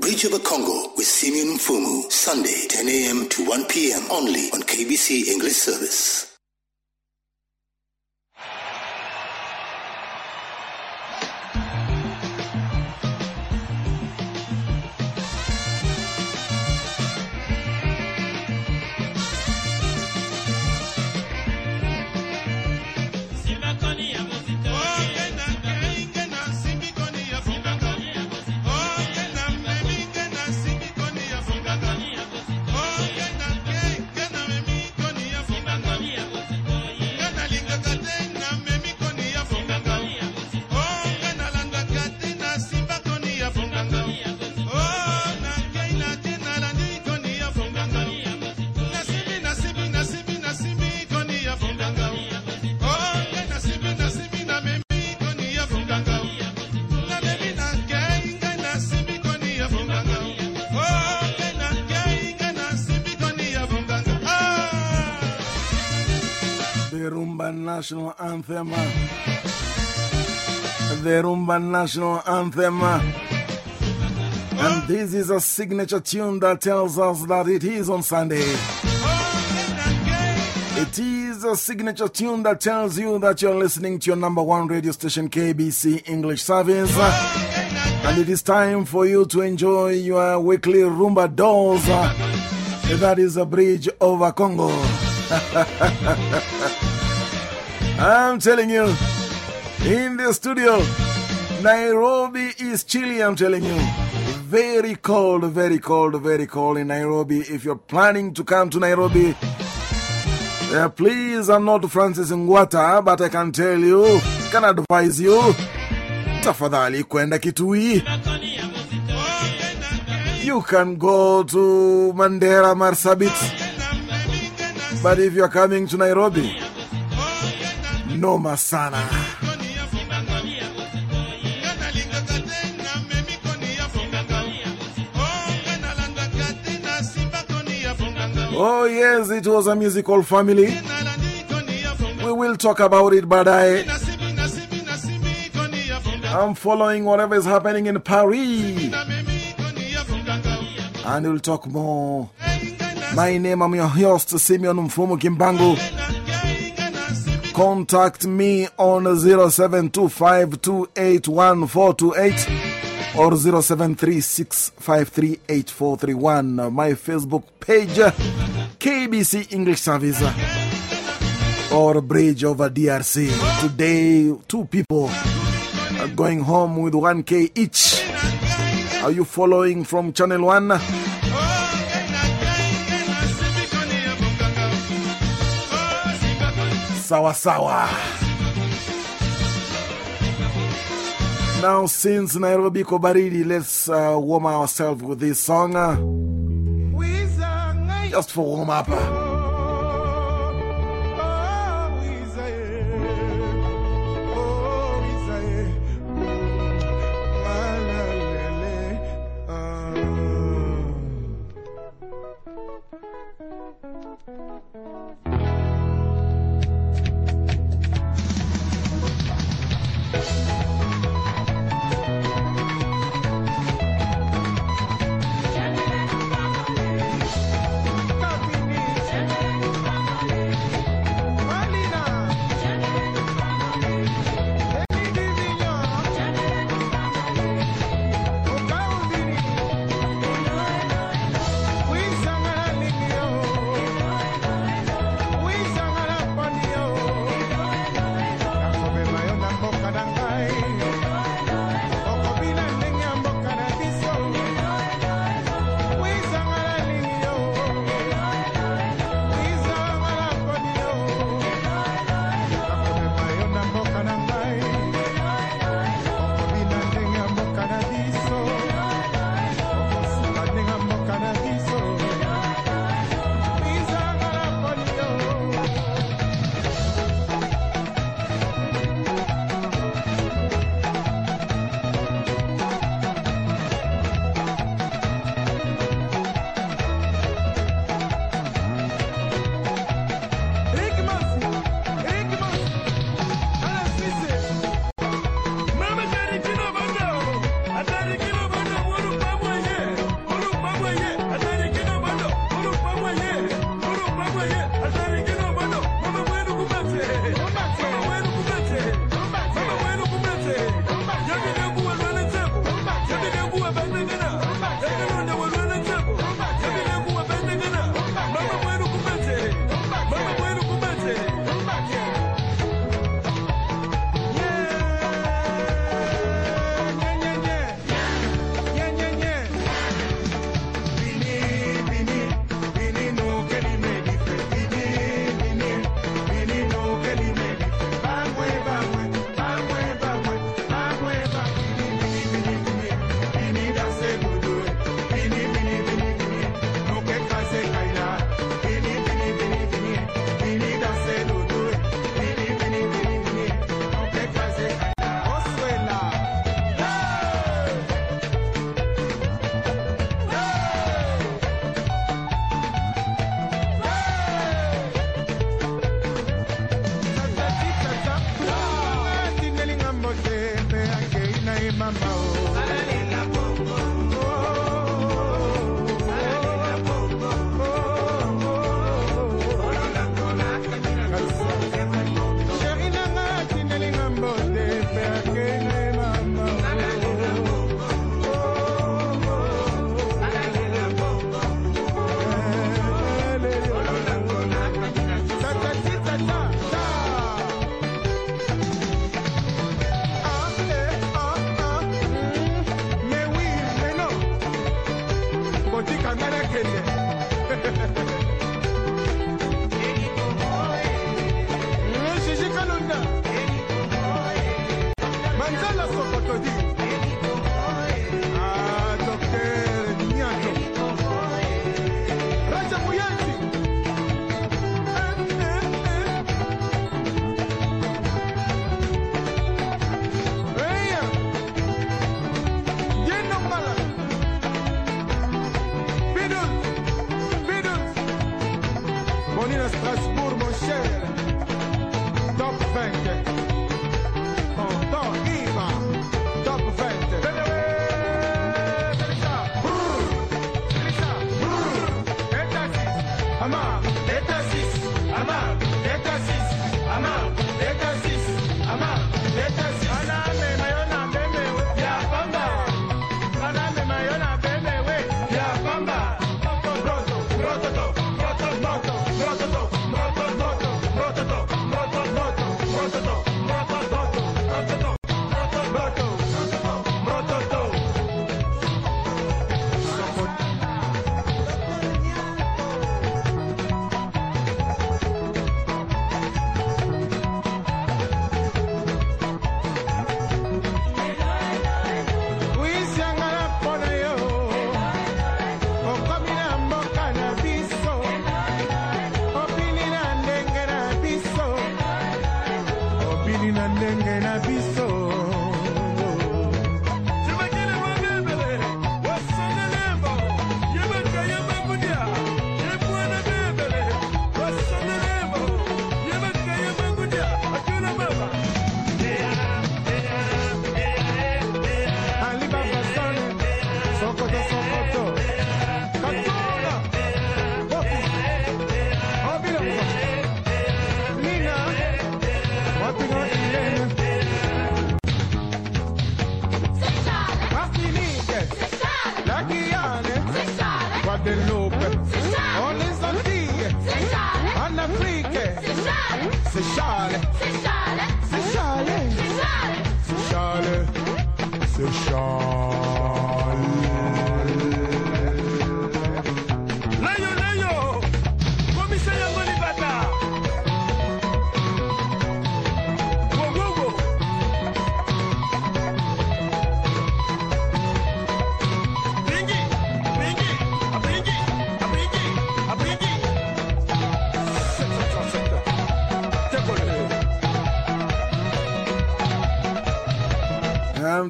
Bridge over Congo with Simeon Mfumu, Sunday, 10 a.m. to 1 p.m. only on KBC English Service. National Anthem. The Rumba National Anthem. And this is a signature tune that tells us that it is on Sunday. It is a signature tune that tells you that you're listening to your number one radio station, KBC English Service. And it is time for you to enjoy your weekly Rumba Dolls. That is a bridge over Congo. I'm telling you, in the studio, Nairobi is chilly, I'm telling you. Very cold, very cold, very cold in Nairobi. If you're planning to come to Nairobi, uh, please, I'm not Francis Ngwata, but I can tell you, can advise you, tafadhali kwenda Kitui. You can go to Mandera, Marsabit. But if you're coming to Nairobi, noma. Oh, yes, it was a musical family. We will talk about it, but I. I'm following whatever is happening in Paris. And we'll talk more. My name, I'm your host, Simeon Mfumu Kimbangu. Contact me on 0725281428 or 0736538431. My Facebook page, KBC English Service or Bridge over DRC. Today, two people are going home with 1K each. Are you following from Channel 1? Sawa Sawa. Now, since Nairobi Iko baridi, let's warm ourselves with this song. Just for warm up.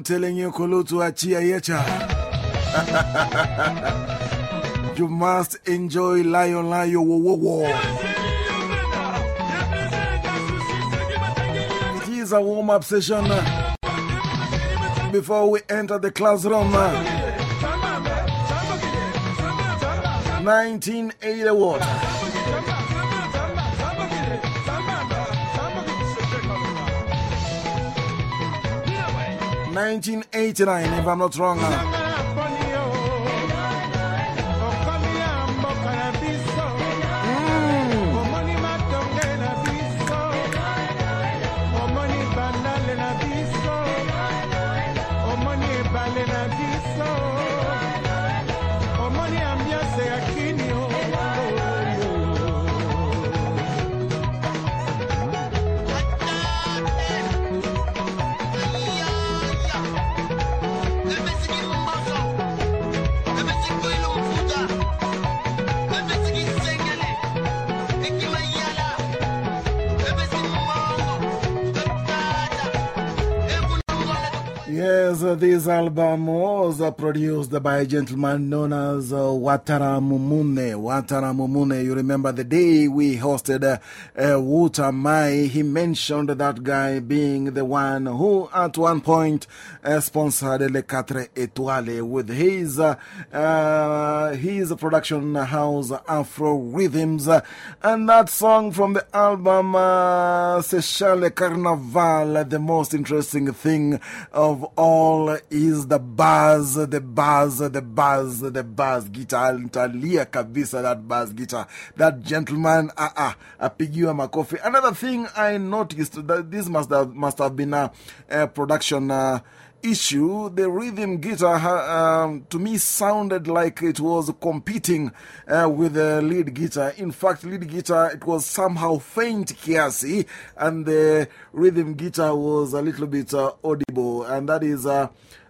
Telling you, Kulutu Achia Yecha. you must enjoy Lion Lion Wo Wo Wo. It is a warm up session before we enter the classroom. 1980 watt. 1989, if I'm not wrong. This album was produced by a gentleman known as uh, Watara Mumune. Watara Mumune, you remember the day we hosted uh, uh, Mai, he mentioned that guy being the one who at one point uh, sponsored Le Quatre Etoiles with his, his production house Afro Rhythms. and that song from the album uh, Sechale Carnaval, the most interesting thing of all is the buzz, the buzz, the buzz, the buzz guitar. Ntalia kabisa that buzz guitar. That gentleman, ah, ah, apigiwa makofi. Another thing I noticed that this must have, must have been a, a production uh, issue, the rhythm guitar um, to me sounded like it was competing uh, with the lead guitar. In fact, lead guitar, it was somehow faint kiasi, and the rhythm guitar was a little bit uh, audible, and that is uh,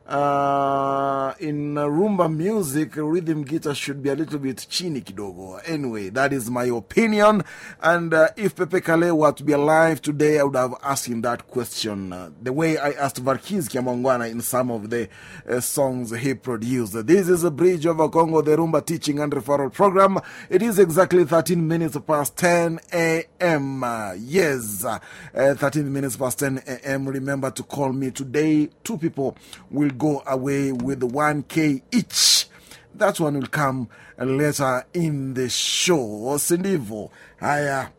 in uh, rumba music, rhythm guitar should be a little bit chini kidogo. Anyway, that is my opinion. And uh, if Pepe Kale were to be alive today, I would have asked him that question. Uh, the way I asked Verckys Kiamuangana in some of the uh, songs he produced. This is a Bridge over Congo, the Rumba Teaching and Referral Program. It is exactly 13 minutes past 10 a.m. yes, 13 minutes past 10 a.m. Remember to call me today. Two people will go away with 1K each. That one will come later in the show. Sindivo. Haya.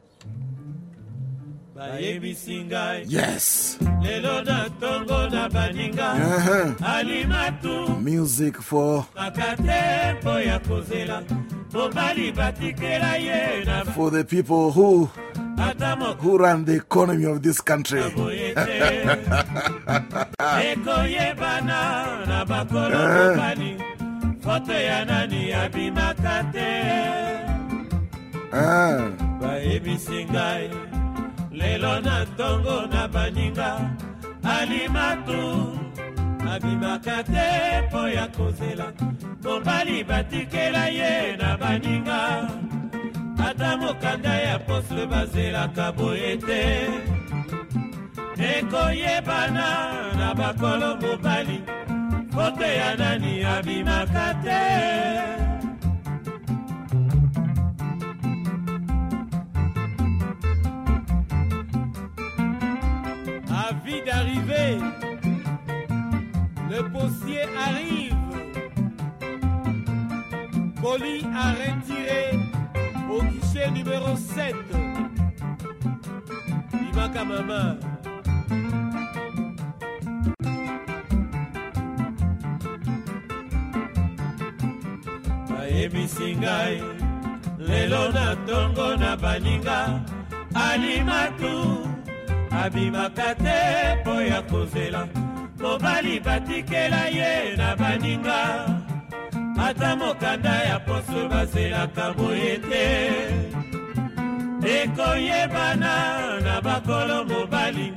Yes. lelo na ntongo na baninga uh-huh. alimatu music for kaka te mpo ya kozela mobali batikela ye na for the people who who run the economy of this country? Boye te. Ekoyebana na bakolo mobali. Foto ya nani abimaka te. Ah. bayebisi ngai. Lelo na ntongo na baninga. Alimatu. Abimaka te mpo ya kozela. Mobali batikela ye na baninga ata mokanda ya posle bazelaka boye te. Ekoyebana na bakolo mobali foto ya nani abimaka te. Avis d'arriver, le postier arrive. Colis à retirer au guichet numéro 7. Imaka Mama. bayebisi ngai lelo na ntongo na baninga alimatu abimaka te mpo ya kozela mobali batikela ye na baninga ata mokanda ya poso bazelaka boye te. Ekoyebana na bakolo mobali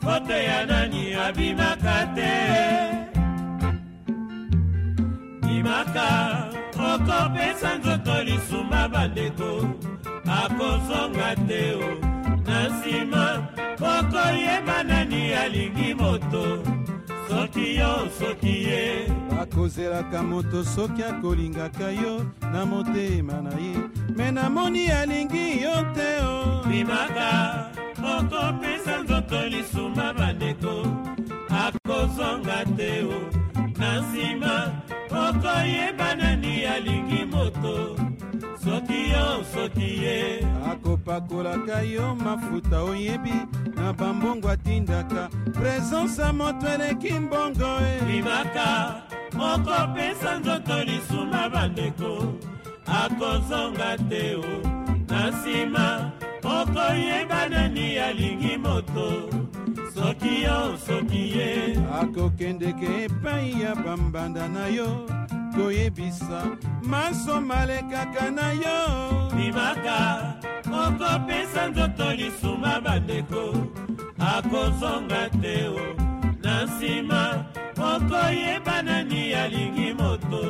foto ya nani abimaka te. Bimaka okopesa nzoto lisumba bandeko akozonga te o. Na nsima okoyeba nani alingi moto soki yo soki ye. Akozelaka moto soki akolingaka yo na motema na ye. Me namoni alingi yo te o bimaka okopesa nzoto lisumba bandeko. Akozonga te o na nsima okoyeba nani alingi moto soki yo soki ye. Akopakolaka yo mafuta oyebi na bambongo atindaka. Presence ya moto eleki mbongo e bimaka okopesa nzoto lisuma bandeko. Akozonga te o na nsima okoyeba nani alingi moto soki yo soki ye. Akokendeke epai ya bambanda na yo. Koyebisa maso malekaka na yo. Bimaka okopesa nzoto lisuma bandeko. Akozonga te o na nsima okoyeba nani alingi moto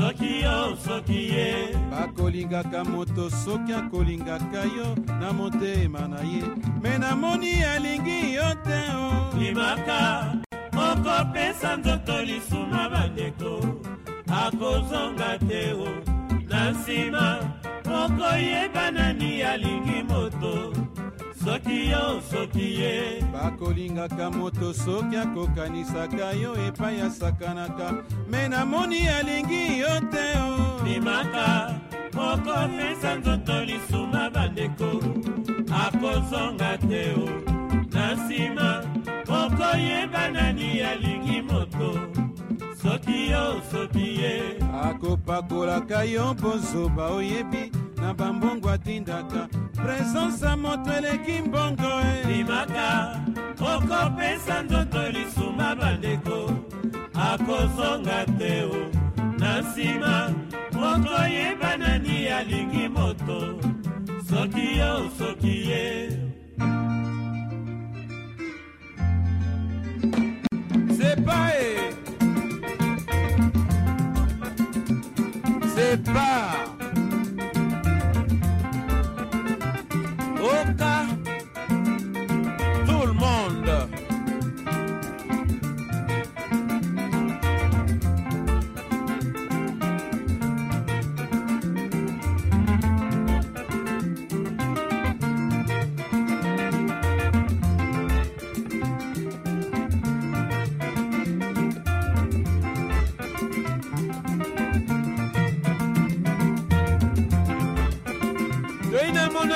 soki yo soki ye. Bakolingaka moto soki akolingaka yo na motema na ye. Me namoni alingi yo te o limaka okopesa nzoto lisuma bandeko. Akozonga te o na nsima okoyeba nani alingi moto soki yo soki ye. Bakolingaka moto soki akokanisaka yo epai asakanaka me namoni alingi yo te o limaka okopesa nzoto lisuma bandeko. Akozonga te o na nsima okoyeba nani alingi moto. Soki yo soki ye. Akopakolaka yo bozoba oyebi na bambongo atindaka presanse moto eleki mbongo eh. limaka okopesa nzoto lisuma bandeko. Akozonga te o na nsima okoyeba nani alingi moto. Soki yo soki ye. Sepae. Sepa. Au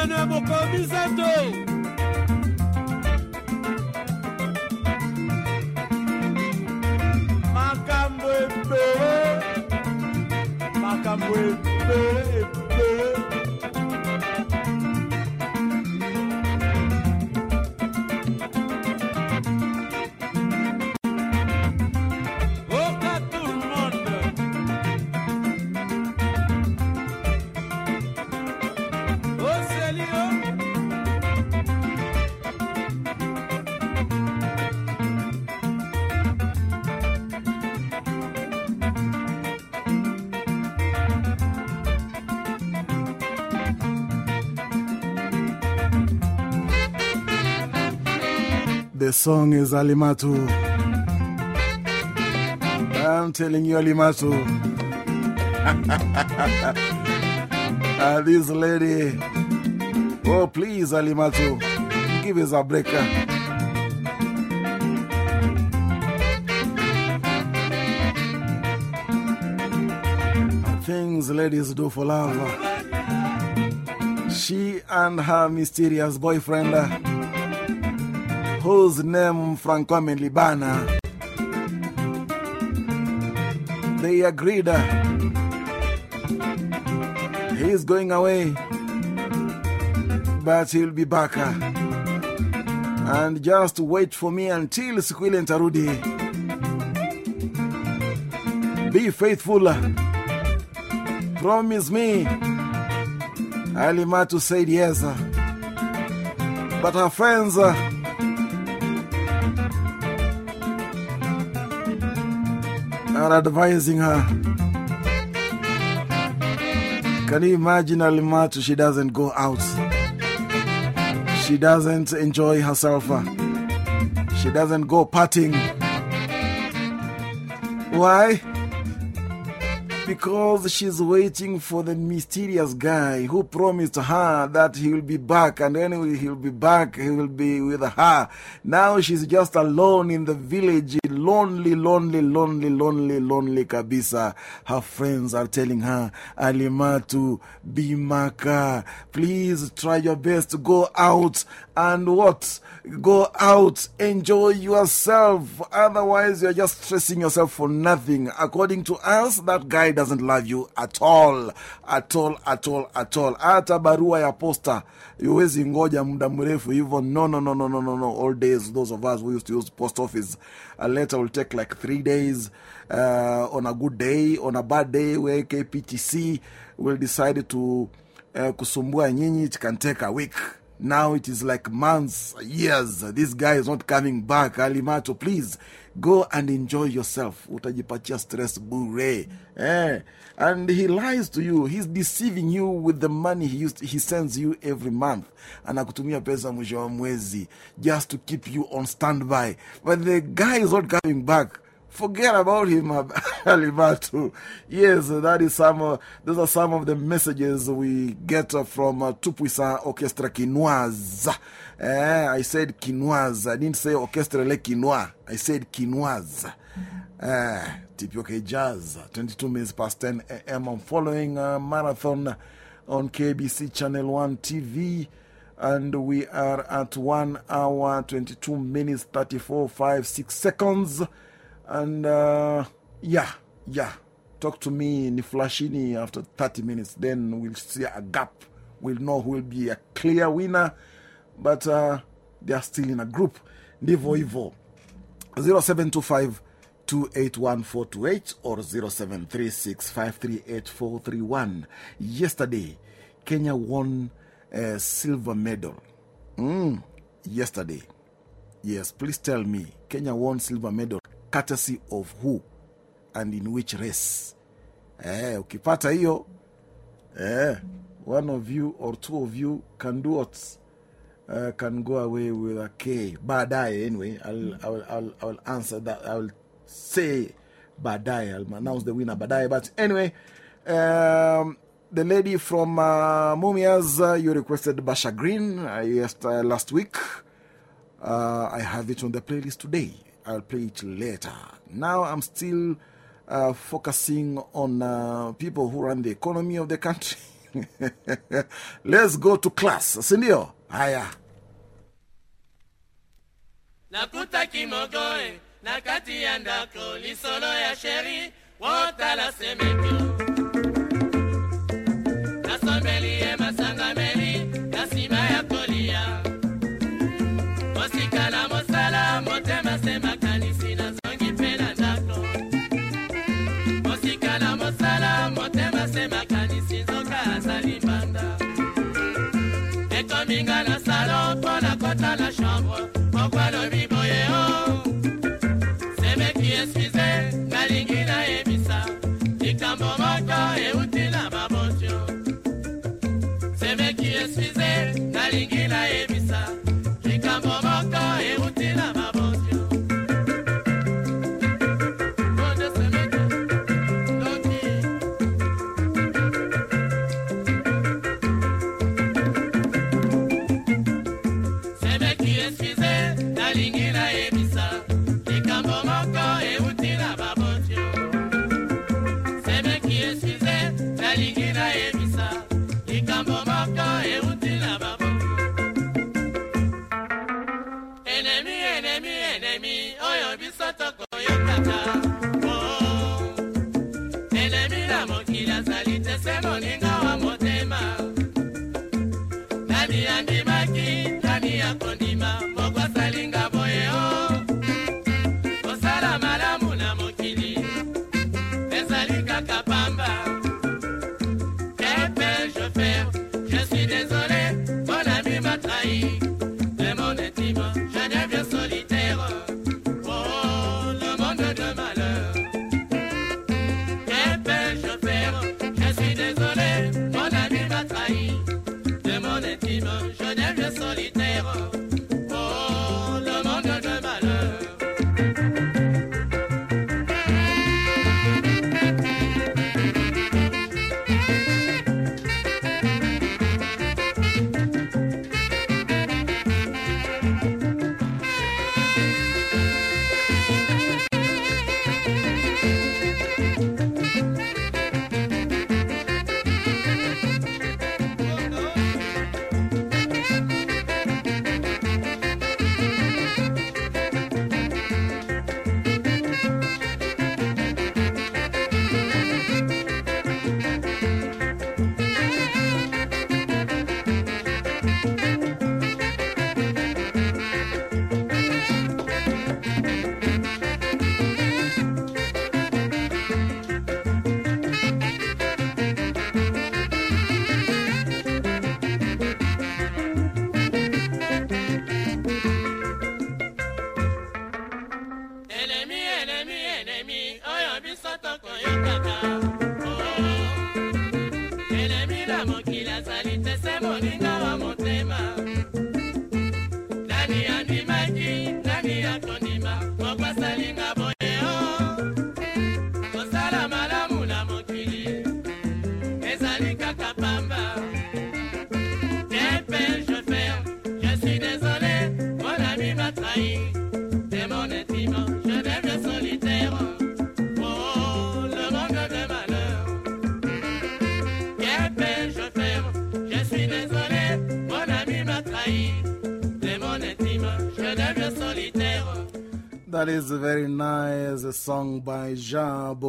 monano ya mokomi nzambe makambo ebele. Makambo ebele song is Alimatu. I'm telling you, Alimatu. Ah, this lady. Oh, please, Alimatu. Give us a break. Things ladies do for love. She and her mysterious boyfriend uh, whose name Franco Libana. They agreed uh, he's going away, but he'll be back. And just wait for me until siku ile nitarudi. Be faithful. Promise me. Alimatu said yes. But her friends. Are advising her. Can you imagine Alimatu? She doesn't go out. She doesn't enjoy herself. Uh. She doesn't go partying. Why? Because she's waiting for the mysterious guy who promised her that he will be back, and anyway, he'll be back, he will be with her. Now she's just alone in the village, lonely, lonely, lonely, lonely, lonely Kabisa. Her friends are telling her, Alimatu, Bimaka, please try your best to go out and what? Go out, enjoy yourself. Otherwise, you're just stressing yourself for nothing. According to us, that guy doesn't love you at all. At all, at all, at all. Hata barua ya posta, yuwezi ngoja muda mrefu hivyo. No, no, no, no, no, no, no. All days, those of us who used to use post office, a letter will take like three days. Uh, on a good day, on a bad day, where KPTC will decide to uh, kusumbua nyinyi, it can take a week. Now it is like months, years. This guy is not coming back. Alimato, please go and enjoy yourself. Utajipatia stress bure. Eh. And he lies to you. He's deceiving you with the money he, used, he sends you every month. Anakutumia pesa mwisho wa mwezi just to keep you on standby. But the guy is not coming back. Forget about him, Alibatu. Yes, that is some, uh, those are some of the messages we get uh, from uh, Tupuisa Orchestra Quinoise. Eh, I said Quinoise. I didn't say Orchestra Le Quinois. I said Quinoise. Eh, Tipioke Jazz, 22 minutes past 10 a.m. I'm following a marathon on KBC Channel 1 TV. And we are at 1 hour, 22 minutes, 34, 5, 6 seconds. And uh, yeah, yeah. Talk to me in Flashini after 30 minutes. Then we'll see a gap. We'll know who will be a clear winner. But uh, they are still in a group. Nivo Ivo. 0725 281428 or 0736 538431. Yesterday, Kenya won a silver medal. Mm, yesterday. Yes, please tell me. Kenya won silver medal courtesy of who and in which race? Eh, ukipata hiyo, eh, one of you or two of you can do what? Uh, can go away with a K. Badai, anyway, I'll, I'll, I'll, I'll answer that. I'll say Badai. I'll announce the winner Baadaye. But anyway, um, the lady from uh, Mumias, uh, you requested Basha Green uh, yes, uh, last week. Uh, I have it on the playlist today. I'll play it later. Now I'm still uh, focusing on uh, people who run the economy of the country. Let's go to class, sindio? Haya. nakuta kimogoe na kati ya ndako lisolo ya sheri wotala semekio ekominga na salo mpo na kota na chambre. Moko alobi boye o semeki eskize nalingi nayebisa. Likambo moko euti na mabotio semeki eskize nalingi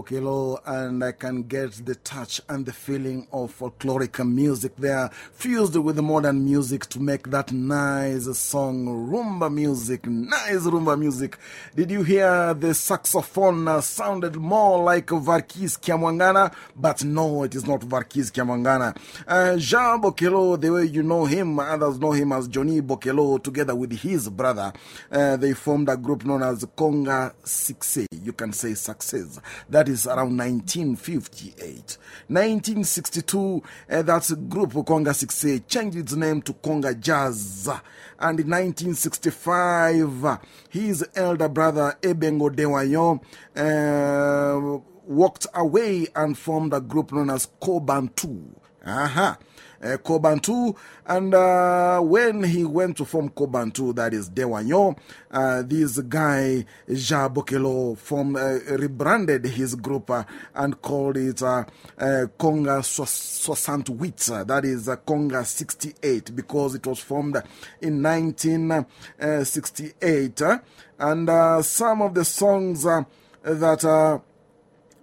Jean Bokelo, and I can get the touch and the feeling of folkloric music there, fused with modern music to make that nice song. Rumba music, nice rumba music. Did you hear the saxophone uh, sounded more like Verckys Kiamuangana? But no, it is not Verckys Kiamuangana. Uh, Jean Bokelo, the way you know him, others know him as Johnny Bokelo, together with his brother, uh, they formed a group known as Conga Succès. You can say success. That is around 1958. 1962, uh, that group Conga Succès changed its name to Conga Jazz. And in 1965, his elder brother Ebengo Dewayon uh, walked away and formed a group known as Kobantu. Aha. Uh, Uh, Kobantu. And uh, when he went to form Kobantu, that is Dewayon, uh, this guy, Ja Bokelo, formed, uh, rebranded his group uh, and called it Conga Soixante-Huit. That is Conga 68 because it was formed in 1968. and some of the songs that uh, uh,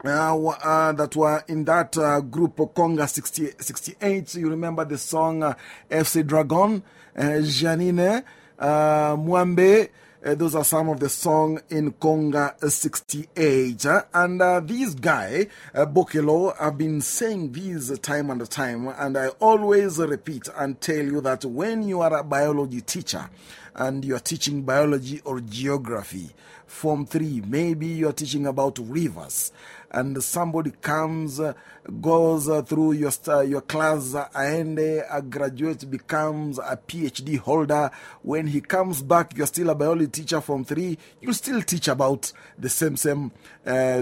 Uh, uh, that were in that uh, group Conga 60, 68. You remember the song uh, FC Dragon, Janine, Mwambe. those are some of the songs in Conga 68. and this guy, Bokelo, I've been saying this time and time, and I always repeat and tell you that when you are a biology teacher and you are teaching biology or geography, Form 3, maybe you are teaching about rivers and somebody comes, uh, goes uh, through your, your class, uh, and a graduate becomes a PhD holder. When he comes back, you're still a biology teacher from three, you still teach about the same, same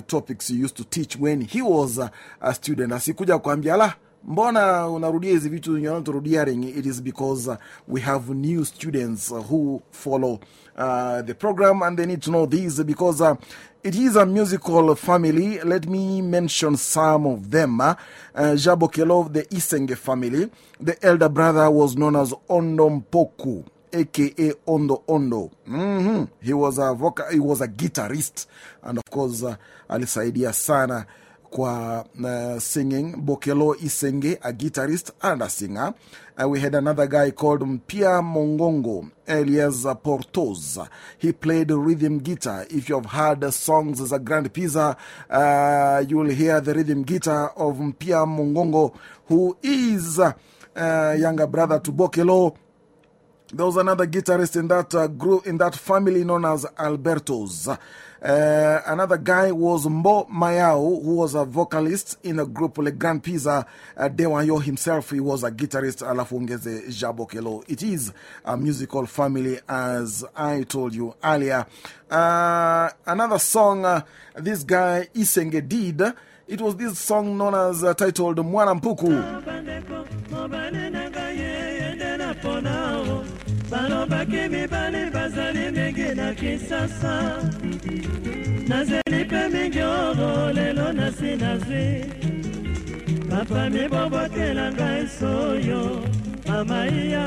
topics you used to teach when he was a student. Asikuja kuambia la. Mbona unarudia hizi vitu you're not rudiaring it is because we have new students who follow uh, the program and they need to know this because uh, it is a musical family. Let me mention some of them. Uh, Jabo Kelov, the Isenge family. The elder brother was known as Ondo Mpoku, aka Ondo Ondo. Mm -hmm. He, was a vocal, he was a guitarist, and of course, uh, alisaidia sana kwa uh, singing. Bokelo Isenge, a guitarist and a singer. Uh, we had another guy called Mpia Mongongo, Elias Portos. He played rhythm guitar. If you have heard songs as a Grand Pizza, uh, you will hear the rhythm guitar of Mpia Mongongo, who is uh, younger brother to Bokelo. There was another guitarist in that uh, group, in that family known as Albertos. Uh, another guy was Mbo Mayao, who was a vocalist in a group like Grand Pizza. Uh, Dewayon himself, he was a guitarist, Alafungeze Jabokelo. It is a musical family, as I told you earlier. Uh, another song this guy Isenge did, it was this song known as uh, titled Mwanampuku. Kisasa. Nazeli mpe mingi oro lelo nasi nazwi papa mibobotela ngai soyo mamaiya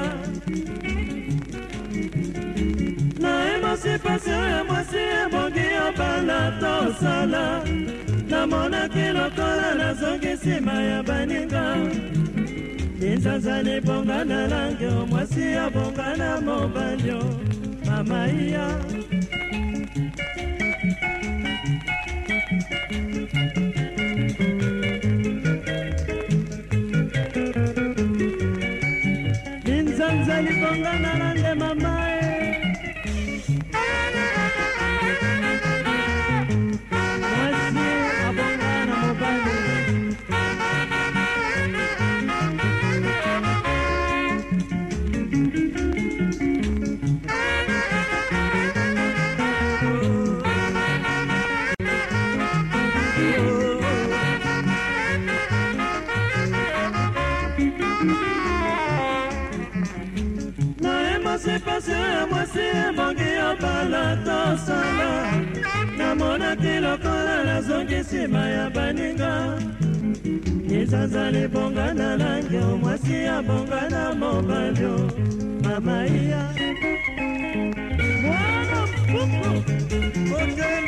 nayemosi pasi oyo mwasi ebongi obala tosala. Namonaki lokola nazongi nsima ya baninga. Linzanza libonga na lange mwasi abonga na mobali amaiya linzanza likongana na nde mama. Oyo mwasi ebongi obala tosala. Namonaki lokola nazongi nsima ya baninga. Lisanza libonga na langi mwasi abonga na mobali o mamaiya mwana mpuku hotel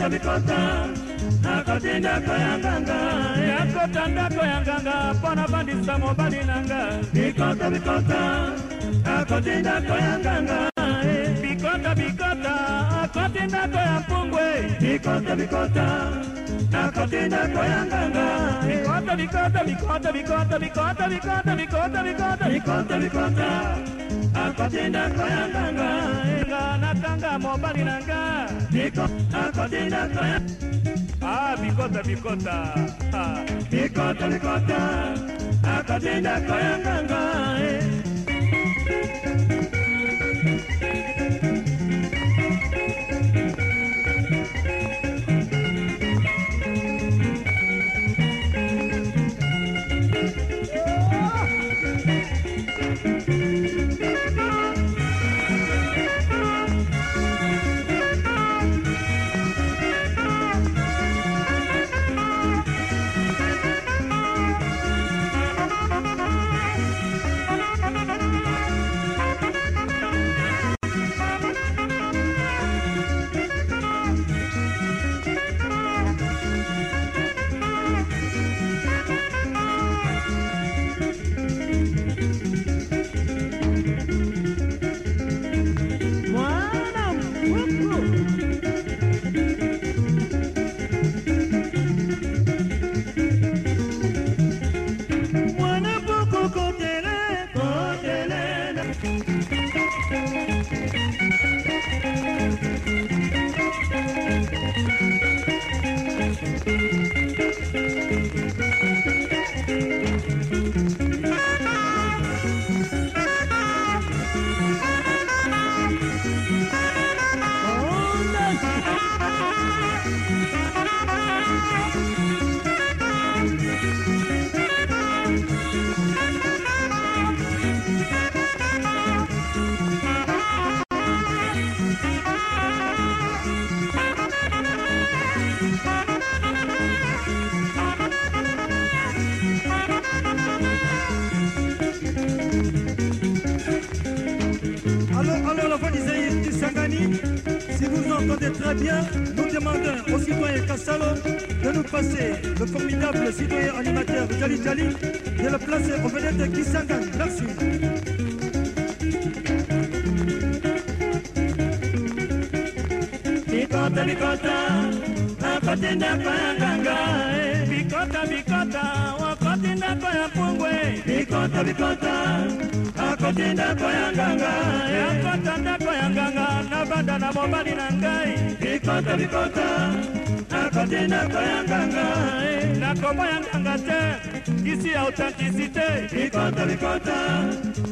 na lidusu bikota bikota nakoti ndako ya nganga yakota ndako ya nganga mpo na bandisa mobali na nga bikota bikota nakoti ndako ya nganga bikota bikota akoti ndako ya mpungwe bikota bikota nakoti ndako ya nganga bikota bikota bikota bikota bikota bikota bikota bikota bikota bikota akotinda koyanganga enga natanga mobali na nga biko akotinda koya a ah, bikota bikota. Bikota bikota. Akotinda koyanganga eh. De nous passer le formidable citoyen animateur Jali Jali de le placer au vedette Kisangani. Merci. Bikota, bikota, nakoti ndako ya nganga eh. Bikota, bikota, wakoti ndako ya pungwe Bikota, bikota, nakoti ndako ya nganga eh. Yakota ndako ya nganga, nabanda na mobali na ngai Bikota, bikota, nakoti ndako ya nganga eh. Nakomo ya nganga te, kisi ya authenticité Bikota, bikota,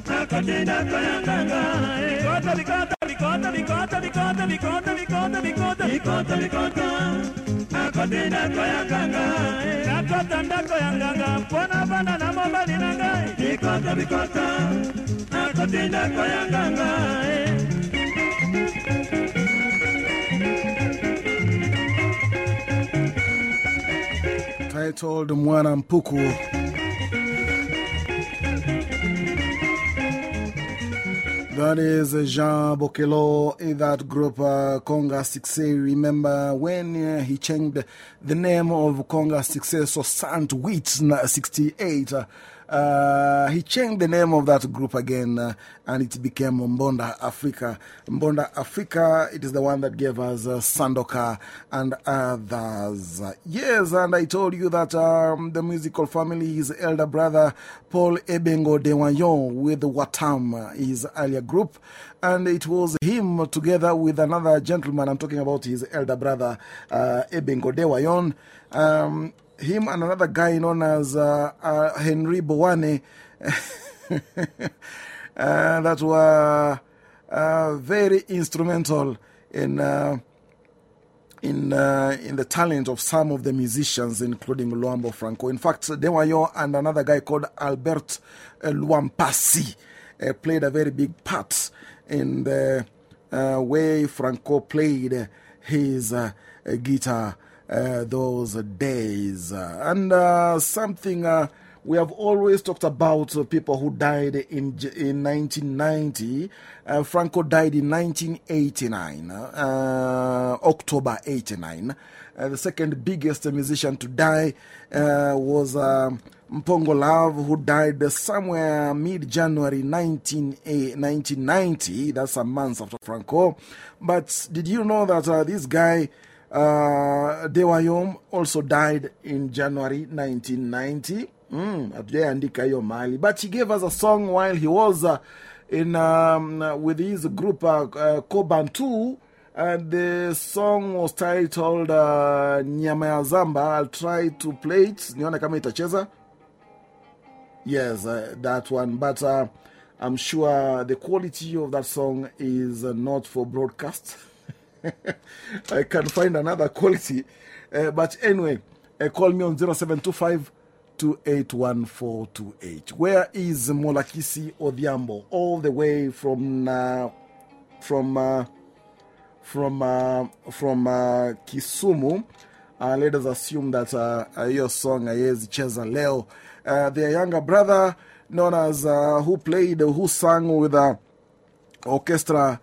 nakoti ndako ya nganga eh. Bikota, bikota, bikota, bikota, bikota, bikota, bikota, bikota, bikota, bikota, nakoti ndako ya nganga eh. Nakota ndako ya nganga, mpona bana na mobali na ngai Bikota, bikota, nakoti ndako titled Mwana Mpuku. That is Jean Bokelo in that group, uh, Conga Succès. Remember when uh, he changed the name of Conga Succès, so Wheat 68. Uh, uh, he changed the name of that group again uh, and it became Mbonda Africa. Mbonda Africa, it is the one that gave us uh, Sandoka and others. yes, and I told you that um, the musical family, his elder brother Paul Ebengo Dewayon with Watam, his earlier group, and it was him together with another gentleman. I'm talking about his elder brother uh, Ebengo Dewayon. Um, him and another guy known as uh, uh, Henry Bowane uh, that were uh, very instrumental in, uh, in, uh, in the talent of some of the musicians, including Luambo Franco. In fact, Dewayon and another guy called Albert Luampasi played a very big part in the way Franco played his guitar. Uh, those days. Uh, and uh, something we have always talked about uh, people who died in, in 1990. Uh, Franco died in 1989, uh, October 89. the second biggest musician to die was Mpongo Love, who died somewhere mid January 1990. That's a month after Franco. But did you know that this guy, uh, Dewayon, also died in January 1990? Mm, but he gave us a song while he was uh, in, um, with his group uh, uh, Kobantu and the song was titled uh, Nyama ya Zamba. I'll try to play it. Nione kama itacheza. Yes, uh, that one. But uh, I'm sure the quality of that song is uh, not for broadcast. I can find another quality. Uh, but anyway, uh, call me on 0725 281428. Where is Molakisi Odhiambo? All the way from, uh, from, uh, from, from Kisumu. Let us assume that your song is cheza their younger brother, known as who played, who sang with orchestra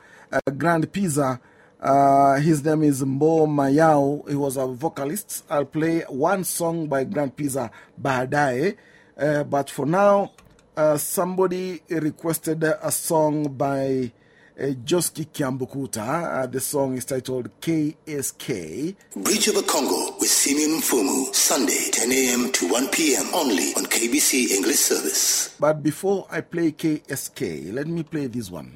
Grand Pisa. Uh, his name is Mbo Mayao. He was a vocalist. I'll play one song by Grand Pisa Baadaye. Uh, but for now, uh, somebody requested a song by Joski Kiambukuta. the song is titled KSK. Bridge of the Congo with Simeon Fumu. Sunday, 10 a.m. to 1 p.m. only on KBC English Service. But before I play KSK, let me play this one.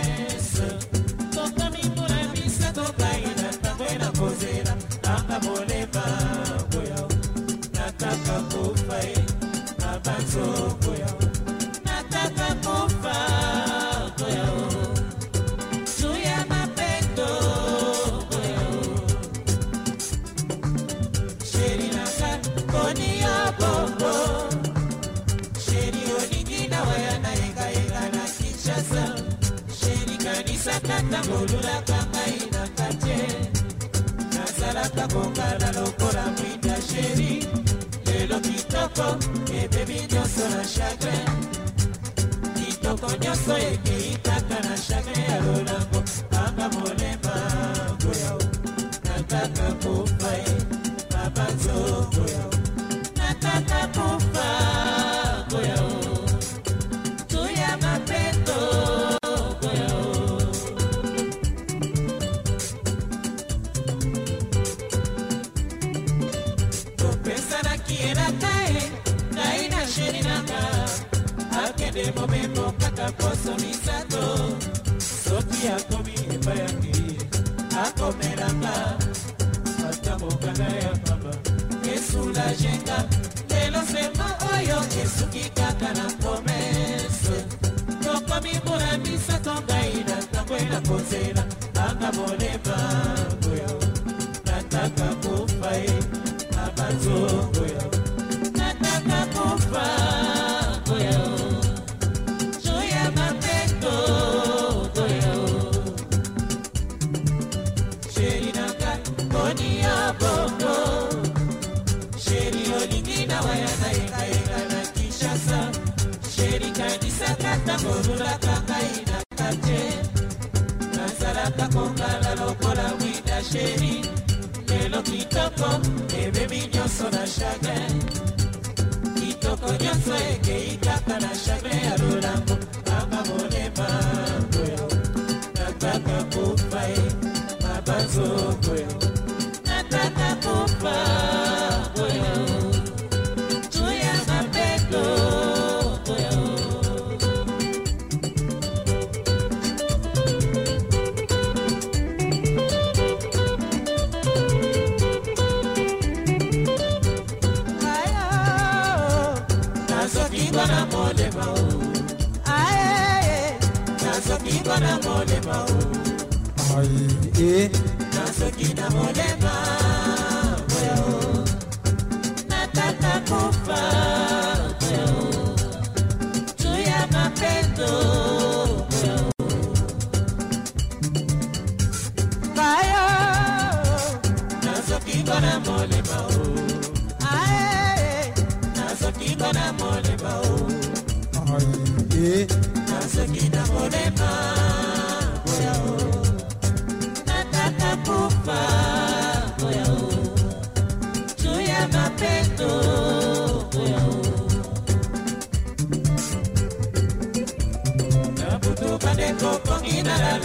ngai nabanzo koya nataka kofa koya suya mapeto koya sheri nanga poni yo bongo. Sheri olingi nawa ya nayengayenga na kinshasa. Sheri kanisa tata molulaka ngai na katie nazalaka konga na lokola mwinda sheri. Lelo kitoko ebebi nyonso na chagrin kitoko nyonso ekei kaka na chagrin ya lolango anga molema koyao nataka kofa ye babanzoko yao nataka kofa poso misato. Soki akomi epai yake akomelanga ata mokanda ya pamba esulajenga lelo sema oyo esuki kaka na promese. Tokomi mpona misato ngai na ntango e na kozela anga molema kitoko ebebi nyonso na chagrin kitoko nyonso ekei kaka na chagrin ya nasoki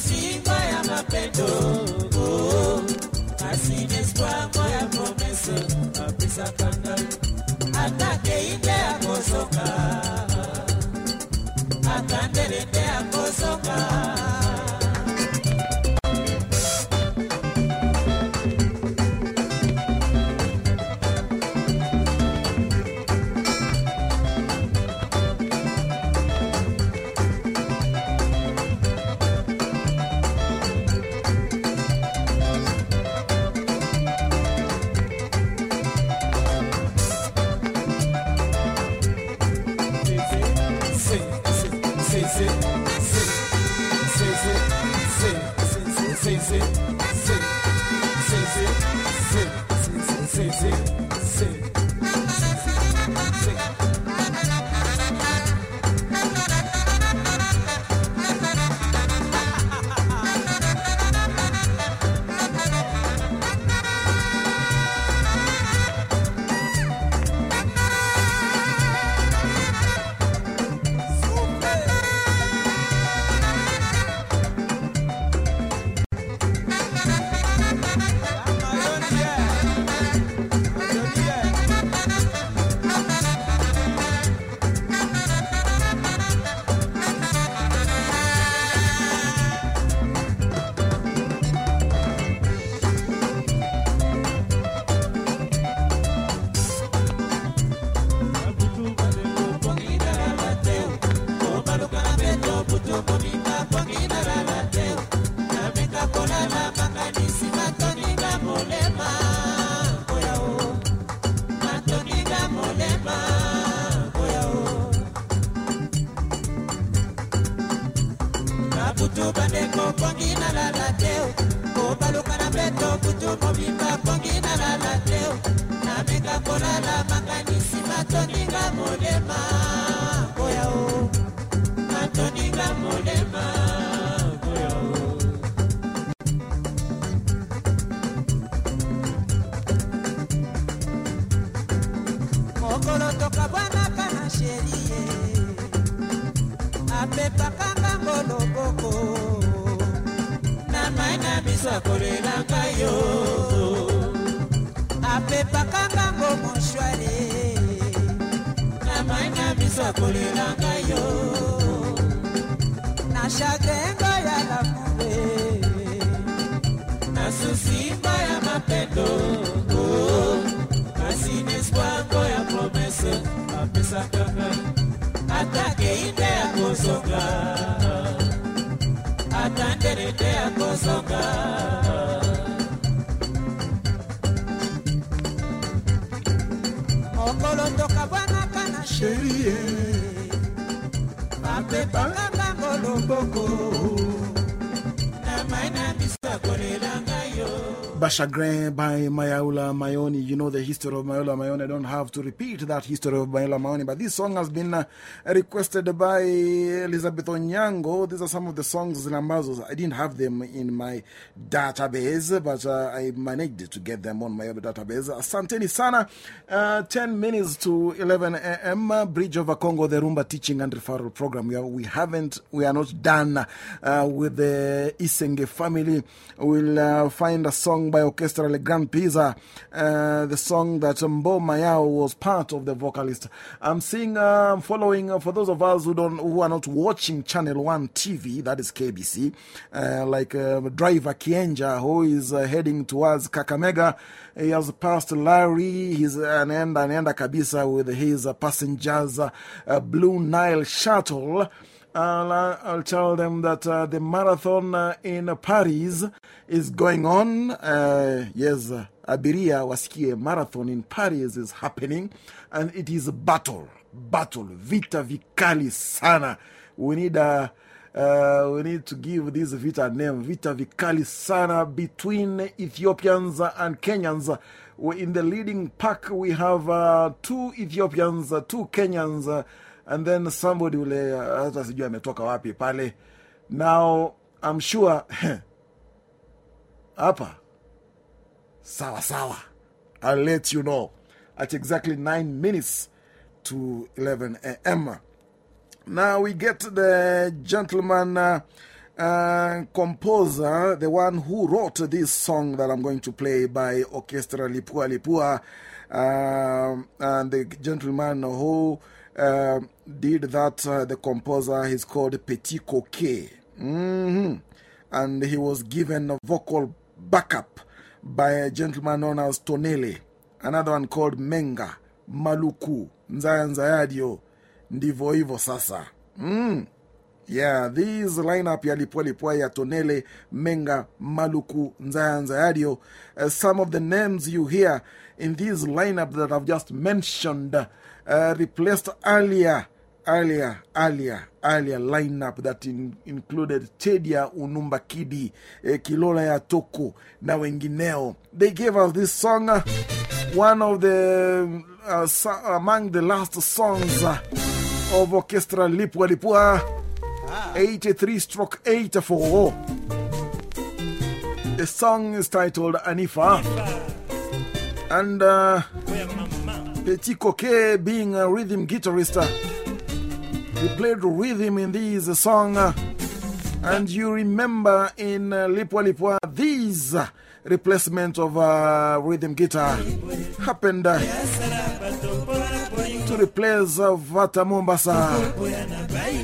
susingo ya mapendo oh. kasi nespoango ya promese apisaka ngai atake inde ya kosoka atandele nde ya Bashagrin by Mayaula Mayoni. You know the history of Mayaula Mayoni. I don't have to repeat that history of Mayaula Mayoni, but this song has been uh, requested by Elizabeth Onyango. These are some of the songs in Ambazo. I didn't have them in my database, but uh, I managed to get them on my database. Asanteni Sana, uh, 10 minutes to 11 a.m. Bridge over Congo, the Rumba teaching and referral program. We, are, we haven't, we are not done uh, with the Isenge family. We'll uh, find a song by Orchestra Le Grand Pisa, uh, the song that Mbo Mayao was part of the vocalist. I'm seeing, uh, following, uh, for those of us who, don't, who are not watching Channel 1 TV, that is KBC, uh, like uh, driver Who is uh, heading towards Kakamega. He has passed Larry, he's anaenda, anaenda kabisa with his uh, passengers, uh, Blue Nile shuttle. I'll, I'll tell them that the marathon in Paris is going on. Yes, Abiria wasikie marathon in Paris is happening, and it is battle. Battle. Vita vikali sana. We need a. Uh, we need to give this Vita name, Vita Vikali Sana, between Ethiopians and Kenyans. In the leading pack, we have uh, two Ethiopians, two Kenyans, uh, and then somebody will, uh, hata sijui ametoka wapi pale. Now, I'm sure, hapa, sawa sawa. I'll let you know at exactly 9 minutes to 11 a.m. Now we get the gentleman uh, uh, composer, the one who wrote this song that I'm going to play by Orchestra Lipua Lipua. Um, and the gentleman who uh, did that, uh, the composer, is called Petit Coquet. -hmm. And he was given a vocal backup by a gentleman known as Tonele, another one called Menga, Maluku, Nzaya ndivyo hivyo sasa. Mm. Yeah, this lineup ya Lipua ya Tonele, Menga, Maluku, Nzaya Nzayadio, uh, some of the names you hear in this lineup that I've just mentioned uh, replaced earlier, earlier, earlier, earlier lineup that in, included Tedia Unumba Kidi, eh, Kilola ya Toko, na wengineo. They gave us this song, uh, one of the, uh, among the last songs uh, of Orchestra Lipua Lipua, 83 stroke 84. The song is titled Anifa. And uh, Petit Coquet, being a rhythm guitarist, uh, he played rhythm in this song. uh, and you remember in uh, Lipua Lipua, these replacement of uh, rhythm guitar happened uh, to replace uh, Vata Mombasa.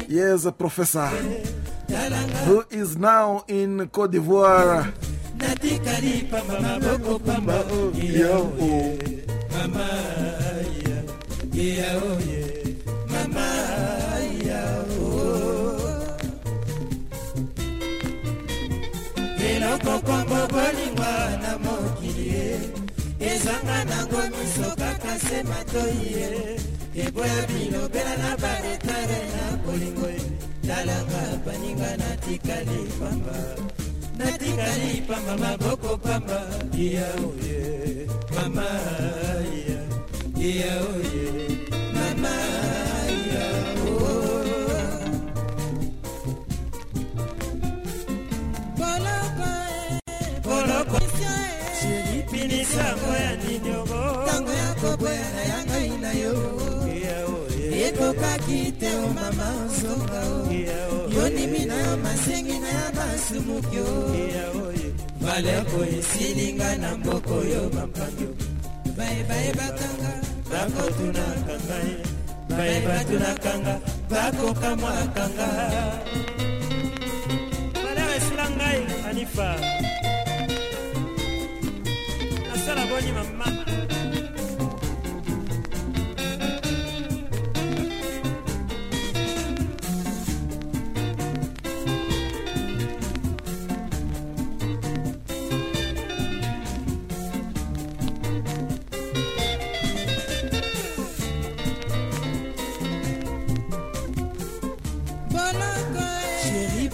Yes, a professor who is now in Cote d'Ivoire. Yo, oh. Eloko kombo bolingwa na mokili ye. Ezanga nango miso kaka se matoi ye. Eboya bilobela na baretare na bolingo ye. Talanga baninga natikali pamba. Natikali pamba maboko pamba. Iyaoye mama iya. Iyaoye mama iyao boloko shelipinisango ya ninyogo ntango ya koboya na ya ngai na yo. Ekokaki te o mama ozonga o yonimi na yo masengi na ya masumuki o valeko esilinga na mboko yo bampango bayebayebakanga bakotunakanga ye bayebatunakanga bakokamwakanga nyoni mama.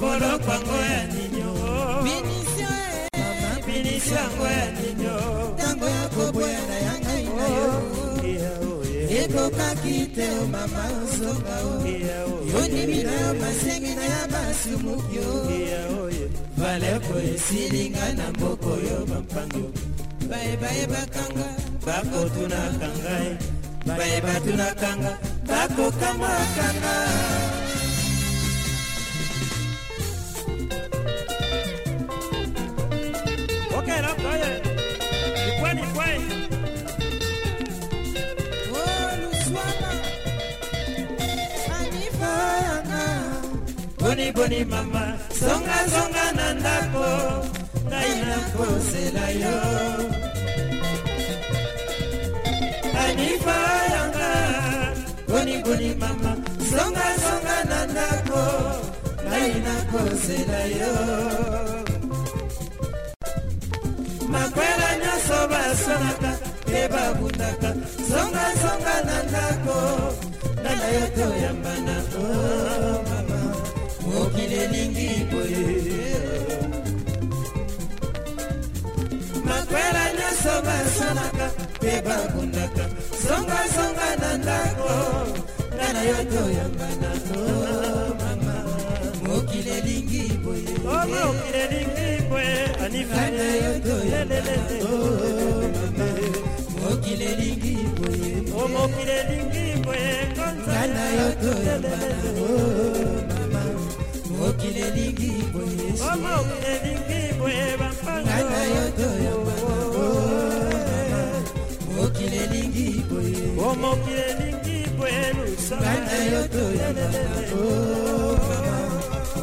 Bolokwango ya ninyo. Binisio Mama binisio ya ninyo. Ekokaki te o mama ozonga o yo ndimi na yo masengi na ya basumuki o valeko esilinga na mboko yo bampango. Bayebayebakanga bakotunaka ngai bayebatunakanga bakokamwakanga okelokoye ikwenikwe boniboni mama. Zongazonga na ndako ngai nakozela yo. Anifa yanga boniboni mama. Zongazonga na ndako ngai nakozela yo. Makwela nyonso basonaka mpe babundaka. Zongazonga na ndako ngai na yo toyambana o mama mokili elingi boye. Makwela nyonso basonaka mpe babundaka. Zongazonga na ndako ngai na yo toyambana o mama. Mokili elingi boye. Mokili elingi boye ngai na yo mama. Mokili elingi boye. Mokili elingi boye ngai na yo toyambana o mama mokili elingi boye ngai na yo toyambango mokili elingi boye ngai na yo toyambango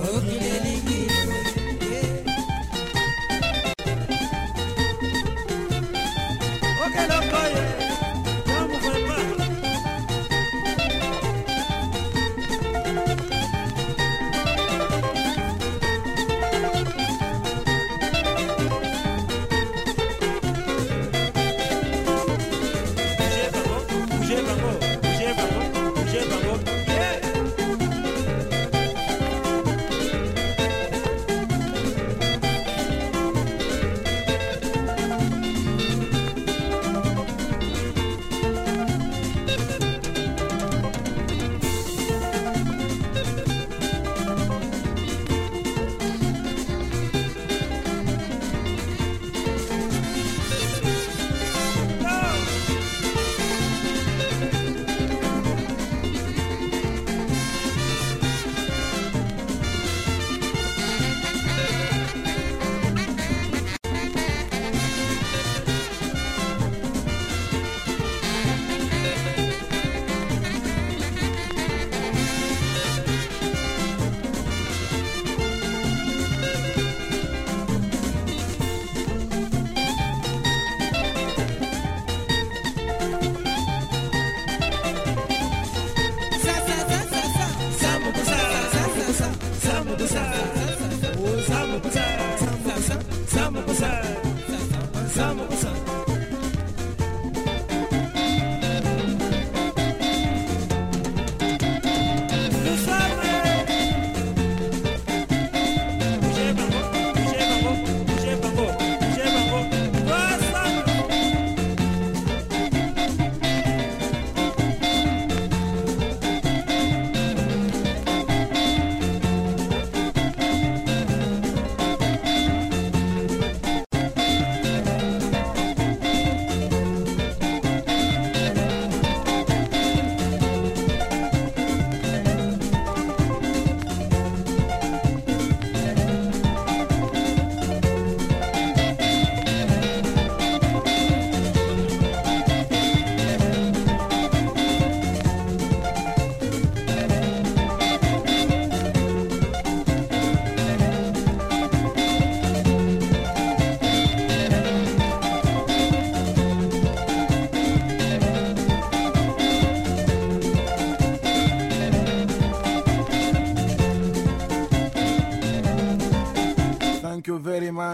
mokili elingi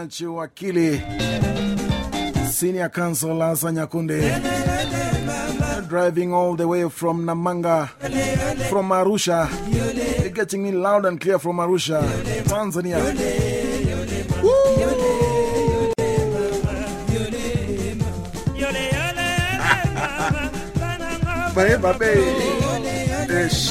much, Wakili. Senior Counsel Nyakunde. Driving all the way from Namanga, from Arusha. You're getting me loud and clear from Arusha, Tanzania. Ish.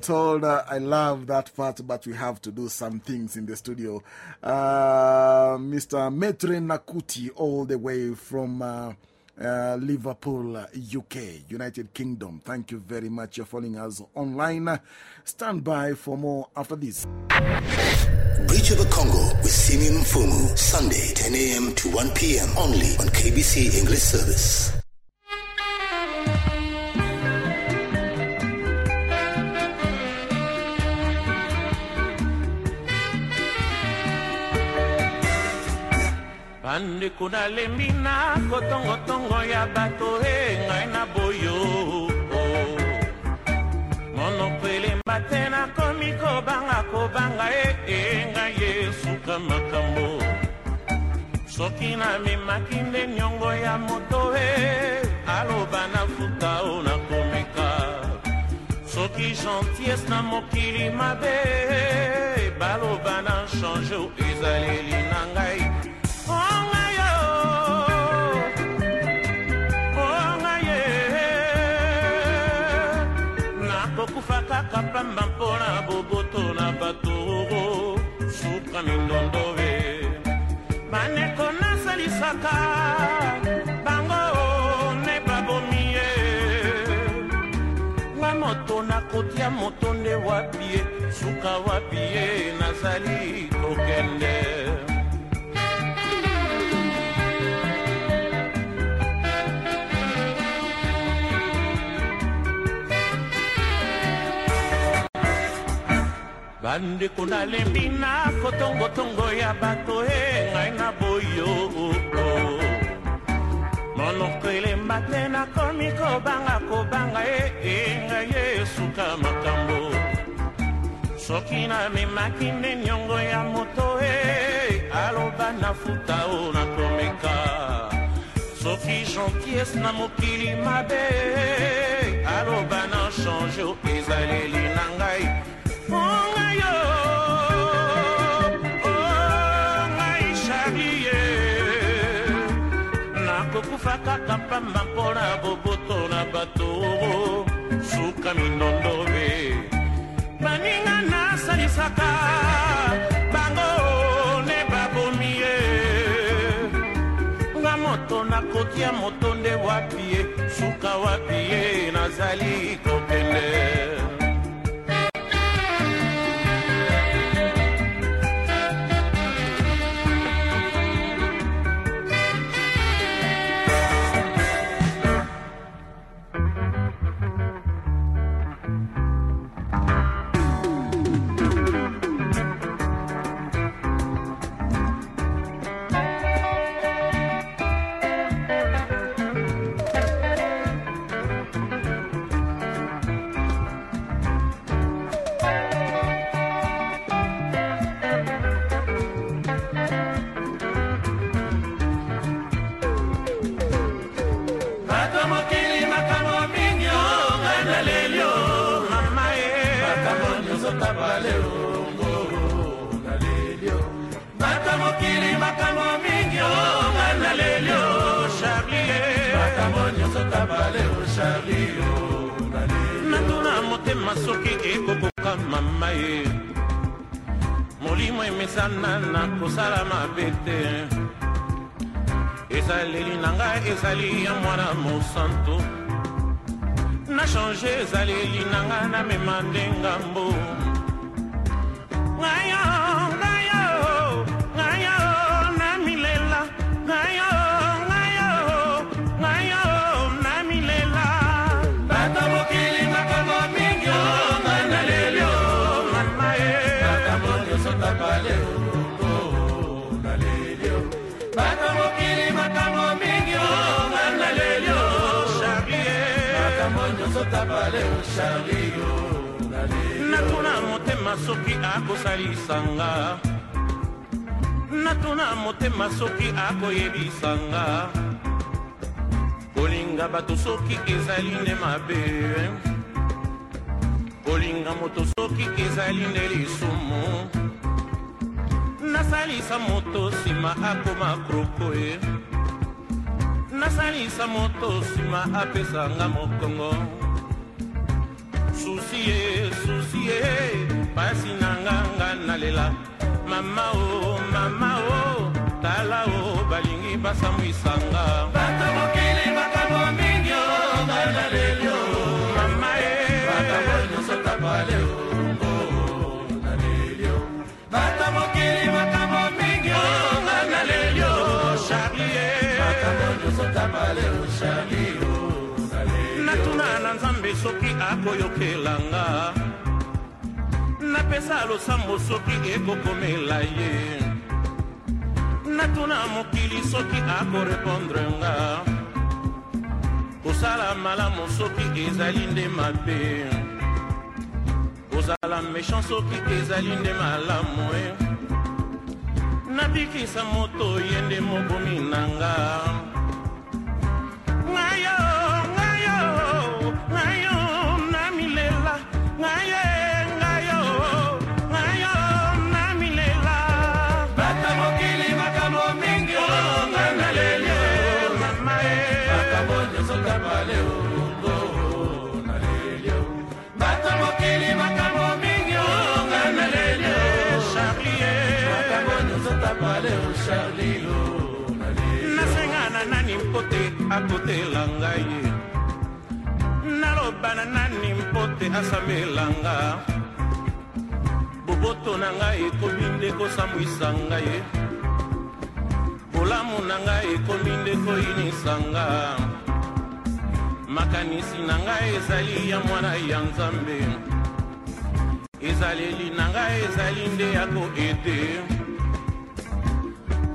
Told I love that part, but we have to do some things in the studio. Uh, Mr. Metre Nakuti, all the way from uh, uh Liverpool, UK, United Kingdom. Thank you very much for following us online. Stand by for more after this. Bridge of the Congo with Simeon Fumu, Sunday, 10 a.m. to 1 p.m. only on KBC English Service. Bandeko nalembi na kotongotongo ya bato e ngai na boyo. Monoko elemba te nakomi kobanga kobanga e e ngai esuka makambo. Soki namemaki nde niongo ya moto e aloba nafuta o nakomeka. Soki gentiese na mokili mabe baloba na change o ezaleli na ngai nasalisaka bango ne babomi ye. Nga moto nakotia moto nde wapi ye suka wapi ye nazali kokende. Bandeko nalembi na kotongotongo ya bato e ngai na boyo monoko elemba te nakomi kobanga kobanga e e ngai esuka makambo. Soki namemaki nde niongo ya moto e aloba nafuta o nakomeka. Soki gentiese na mokili mabe aloba na change o ezaleli na ngai kaka pamba mpona boboto na bato. Suka minondo be. Baninga nasalisaka bango ne babomi ye. Nga moto nakotia moto nde wapi ye? Suka wapi ye? Nazali kokende motema soki ekokoka mama ye. Molimo emesana na kosala mabe te. Ezaleli na ngai ezali ya mwana mosantu na change ezaleli na ngai namema nde ngambo nakuna motema soki akosalisanga natuna motema soki akoyebisanga kolinga bato soki ezali nde mabe kolinga moto soki ezali nde lisumu. Nasalisa moto nsima akoma kroko e nasalisa moto nsima apesanga mokongo susie susie pasi na nganga nalela. Mama o mama o tala o balingi basamwisanga. Batamoke nzambe soki akoyokelanga. Napesa losambo soki ekokomela ye. Natuna mokili soki akorepondre nga kosala malamu soki ezali nde mabe. Kozala méchant soki ezali nde malamu e nabikisa moto ye nde mobomi na nga ngayo akotela ngai naloba na nani mpote asambelanga boboto na ngai ekomi nde kosambwisa ngai bolamu na ngai ekomi nde koyinisanga. Makanisi na ngai ezali ya mwana ya nzambe. Ezaleli na ngai ezali nde ya koede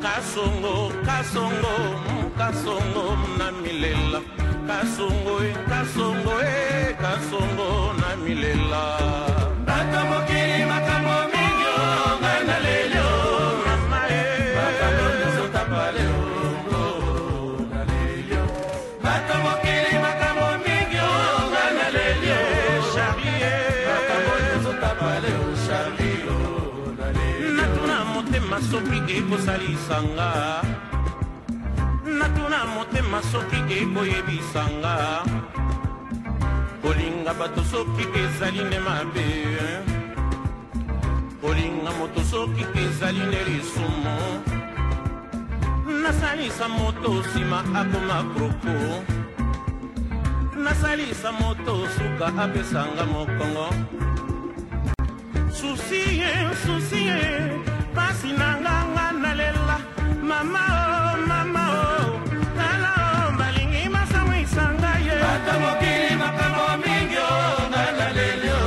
kasongo kasongo kasongo na milela. Kasongo kasongo kasongo na milela. Bato mokili makambo ekosalisanga natuna motema soki ekoyebisanga. Kolinga bato soki ezali nde mabe kolinga moto soki ezali nde lisumu nasalisa moto nsima akoma kroko nasalisa moto suka apesanga mokongo. Susi ye susi ye pasi na nganga nalela. Mama o mama o tala o balingi basamwisanga ye. Bata mokili makambo mingi o nga naleli o.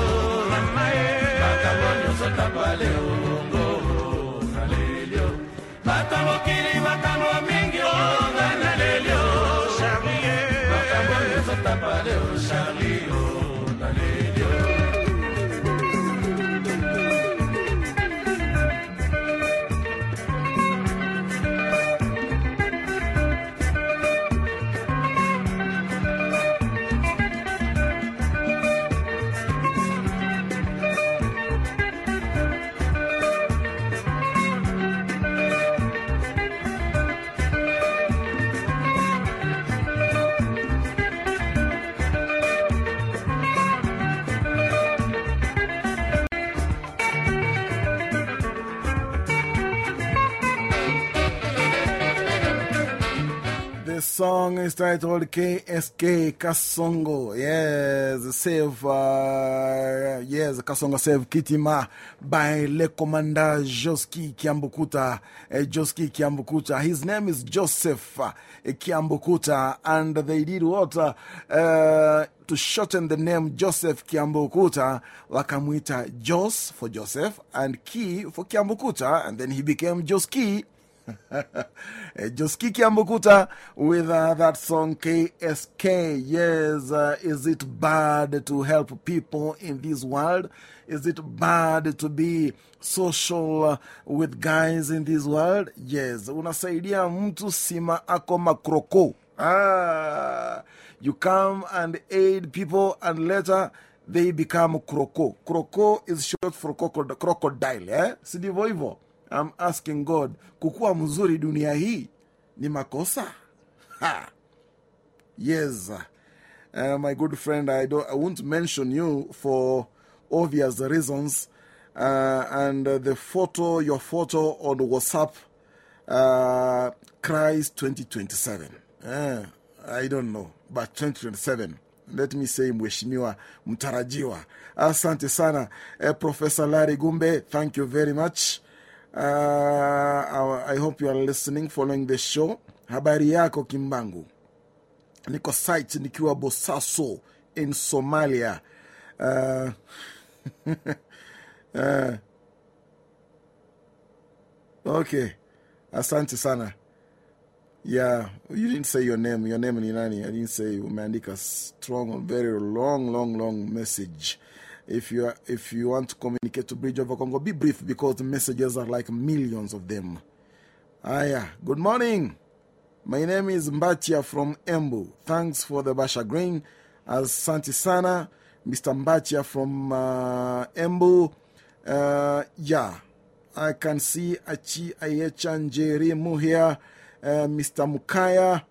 Mama ye makambo nyonso tabale ongo naleli o. Bata mokili makambo mingi o nga naleli o. Charlie makambo nyonso tabale o charlie The song is titled KSK Kasongo. Yes, save, uh, yes, Kasongo save Kitima by Le Commander Joski Kiambukuta. Uh, Joski Kiambukuta. His name is Joseph uh, Kiambukuta, and they did what? Uh, to shorten the name Joseph Kiambukuta, wakamwita Jos for Joseph and Ki for Kiambukuta, and then he became Joski. Joski Kiambukuta with uh, that song KSK. Yes, uh, is it bad to help people in this world? Is it bad to be social uh, with guys in this world? Yes, unasaidia mtu sima ako makroko. Ah, you come and aid people and later they become croco croco is short for crocodile, eh? Si ndivyo hivyo? I'm asking God, kukuwa mzuri dunia hii ni makosa? Ha. Yes. Uh, my good friend, I, don't, I won't mention you for obvious reasons. Uh, and the photo, your photo on WhatsApp uh, cries 2027. Uh, I don't know, but 2027. Let me say mheshimiwa mtarajiwa. Asante sana. Uh, Professor Larry Gumbe, thank you very much. Uh, I hope you are listening, following the show. Habari yako Kimbangu. Niko site nikiwa Bosaso in Somalia. Uh, uh, okay. Asante sana. Yeah, you didn't say your name. Your name ni nani? I didn't say umeandika strong, very long, long, long message. If you, are, if you want to communicate to Bridge over Congo, be brief because the messages are like millions of them. Aya, good morning. My name is Mbatia from Embu. Thanks for the Basha Green. As Santisana, Mr. Mbatia from uh, Embu. Uh, yeah, I can see Achi Ayechan Jerimu here. Uh, Mr. Mukaya,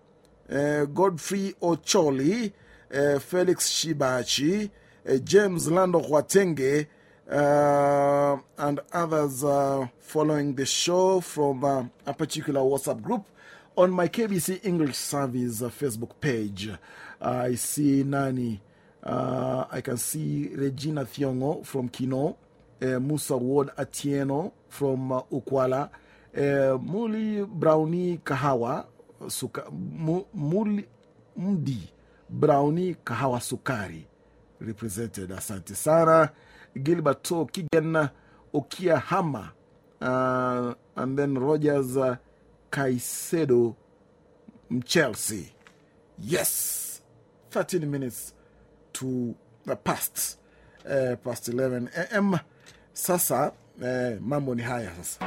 uh, Godfrey Ocholi, Felix Shibachi, Eh, James Lando Huatenge, eh, and others eh, following the show from a particular WhatsApp group on my KBC English Service Facebook page. I see Nani. I can see Regina Thiongo from Kino, Musa Ward Atieno from Ukwala. Uh, Muli Brownie Kahawa suka, Muli Mdi Brownie Kahawa Sukari represented Asante Sana Gilbert o Kigan Okia Hama uh, and then Rogers kaisedo mchelsea Chelsea. Yes, 13 minutes to the past, uh, past 11 am. Sasa uh, mambo ni haya sasa.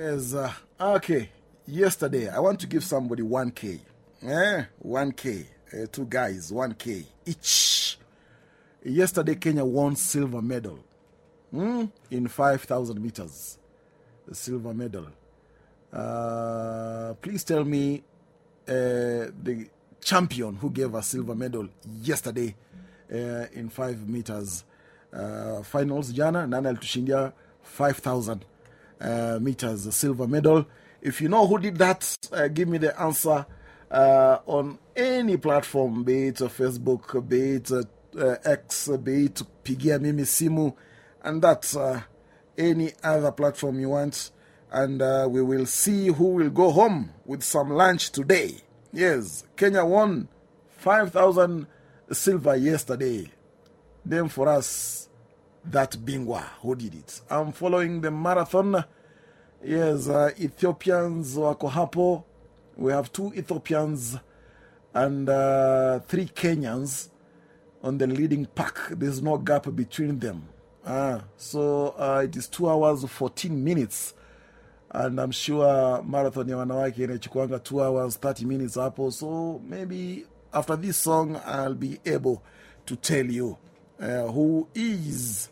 Yes, uh, okay. Yesterday, I want to give somebody 1K. Eh, 1K. Uh, two guys, 1K each. Yesterday, Kenya won silver medal hmm, in 5,000 meters. The silver medal. Uh, please tell me uh, the champion who gave a silver medal yesterday uh, in 5 meters uh, finals. Jana, Nana Tushindia, 5,000 uh, meters silver medal. If you know who did that, uh, give me the answer uh, on any platform, be it Facebook, be it X, be it Pigia Mimi Simu, and that's any other platform you want. And we will see who will go home with some lunch today. Yes, Kenya won 5,000 silver yesterday. Then for us, that Bingwa who did it. I'm following the marathon. Yes, uh, Ethiopians wako hapo. We have two Ethiopians and uh, three Kenyans on the leading pack. There's no gap between them. Ah, so uh, it is 2 hours 14 minutes. And I'm sure marathon ya wanawake inachukuanga 2 hours 30 minutes hapo. So maybe after this song, I'll be able to tell you Uh, who is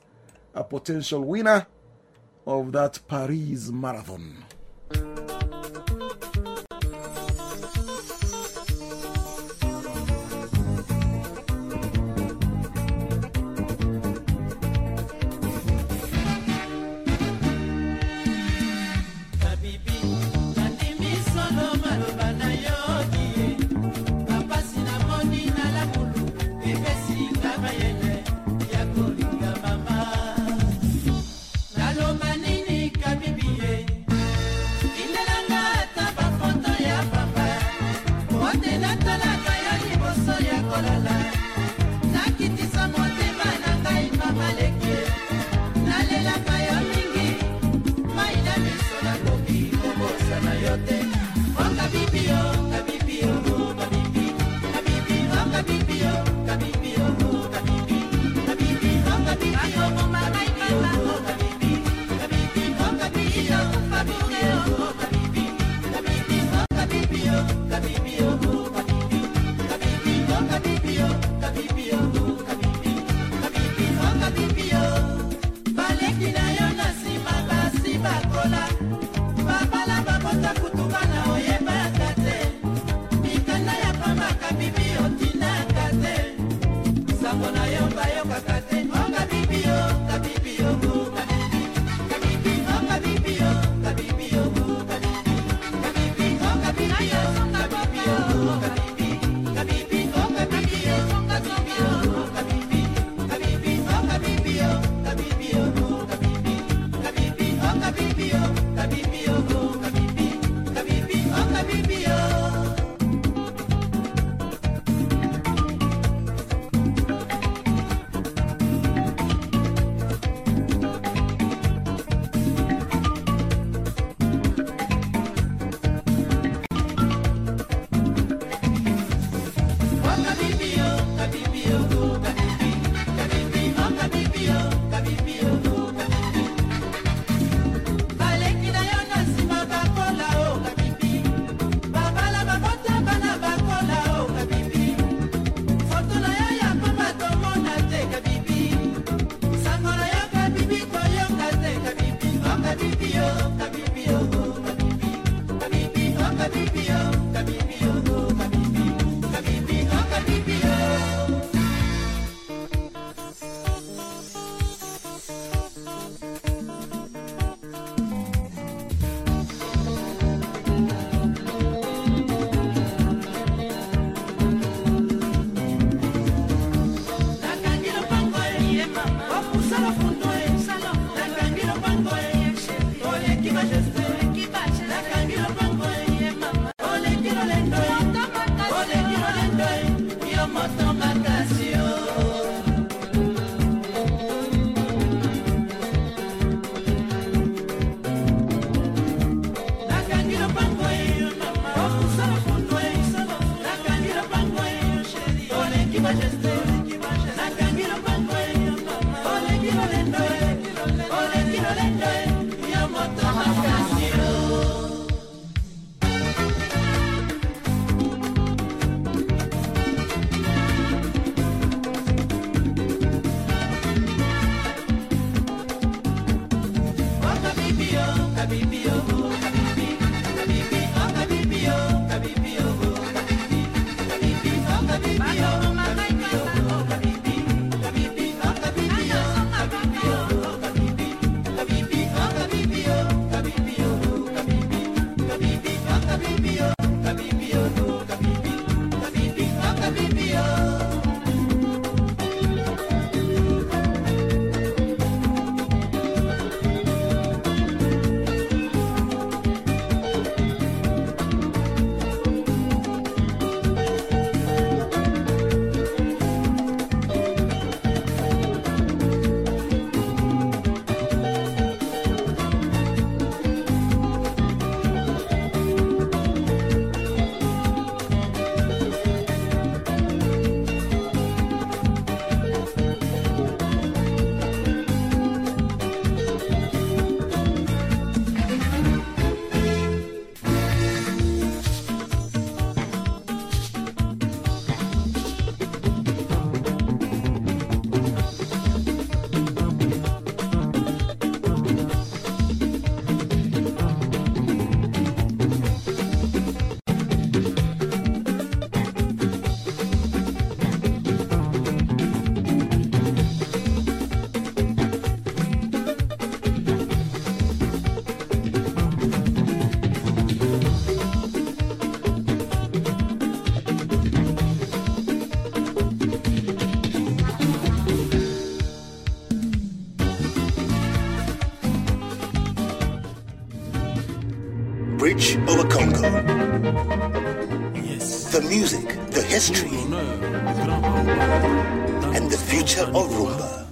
a potential winner of that Paris marathon. Congo. The music, the history, and the future of rumba.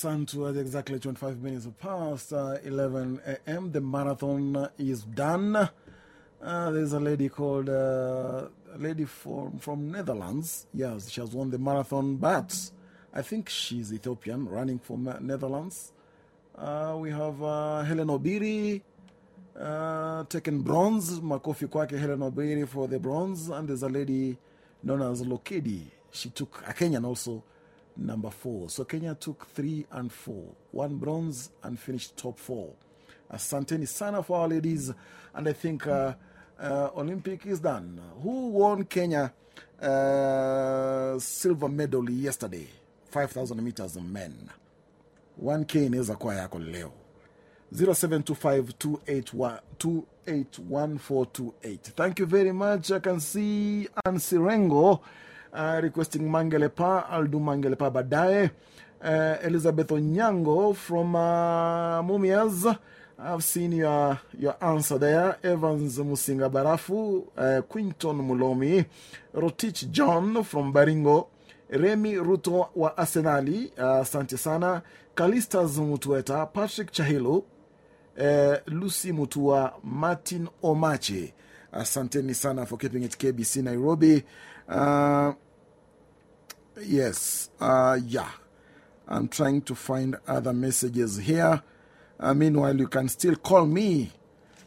Santu at exactly 25 minutes past uh, 11 a.m. The marathon is done. Uh, there's a lady called uh, a lady from, from Netherlands. Yes, she has won the marathon, but I think she's Ethiopian running for Netherlands. we have Helen Obiri. taken bronze, Makofi Kwake Helen Obiri for the bronze, and there's a lady known as Lokedi. She took a Kenyan also number four. So Kenya took three and four, one bronze and finished top four. Asante Sana for our ladies, and I think uh, uh Olympic is done. Who won Kenya uh, silver medal yesterday? 5,000 meters men. One K is kuwa yako leo. 0725281428. Thank you very much. I can see Ansirengo. Sirango. Uh, requesting Mangelepa. I'll do Mangelepa baadaye. Uh, Elizabeth Onyango from uh, Mumias. I've seen your, your answer there. Evans Musinga Barafu, uh, Quinton Mulomi, Rotich John from Baringo, Remy Ruto wa Arsenali, uh, asante sana, Kalistas Mutueta, Patrick Chahilo, uh, Lucy Mutua, Martin Omache. Asanteni sana for keeping it KBC Nairobi. Uh, yes, uh, yeah. I'm trying to find other messages here. Uh, meanwhile, you can still call me.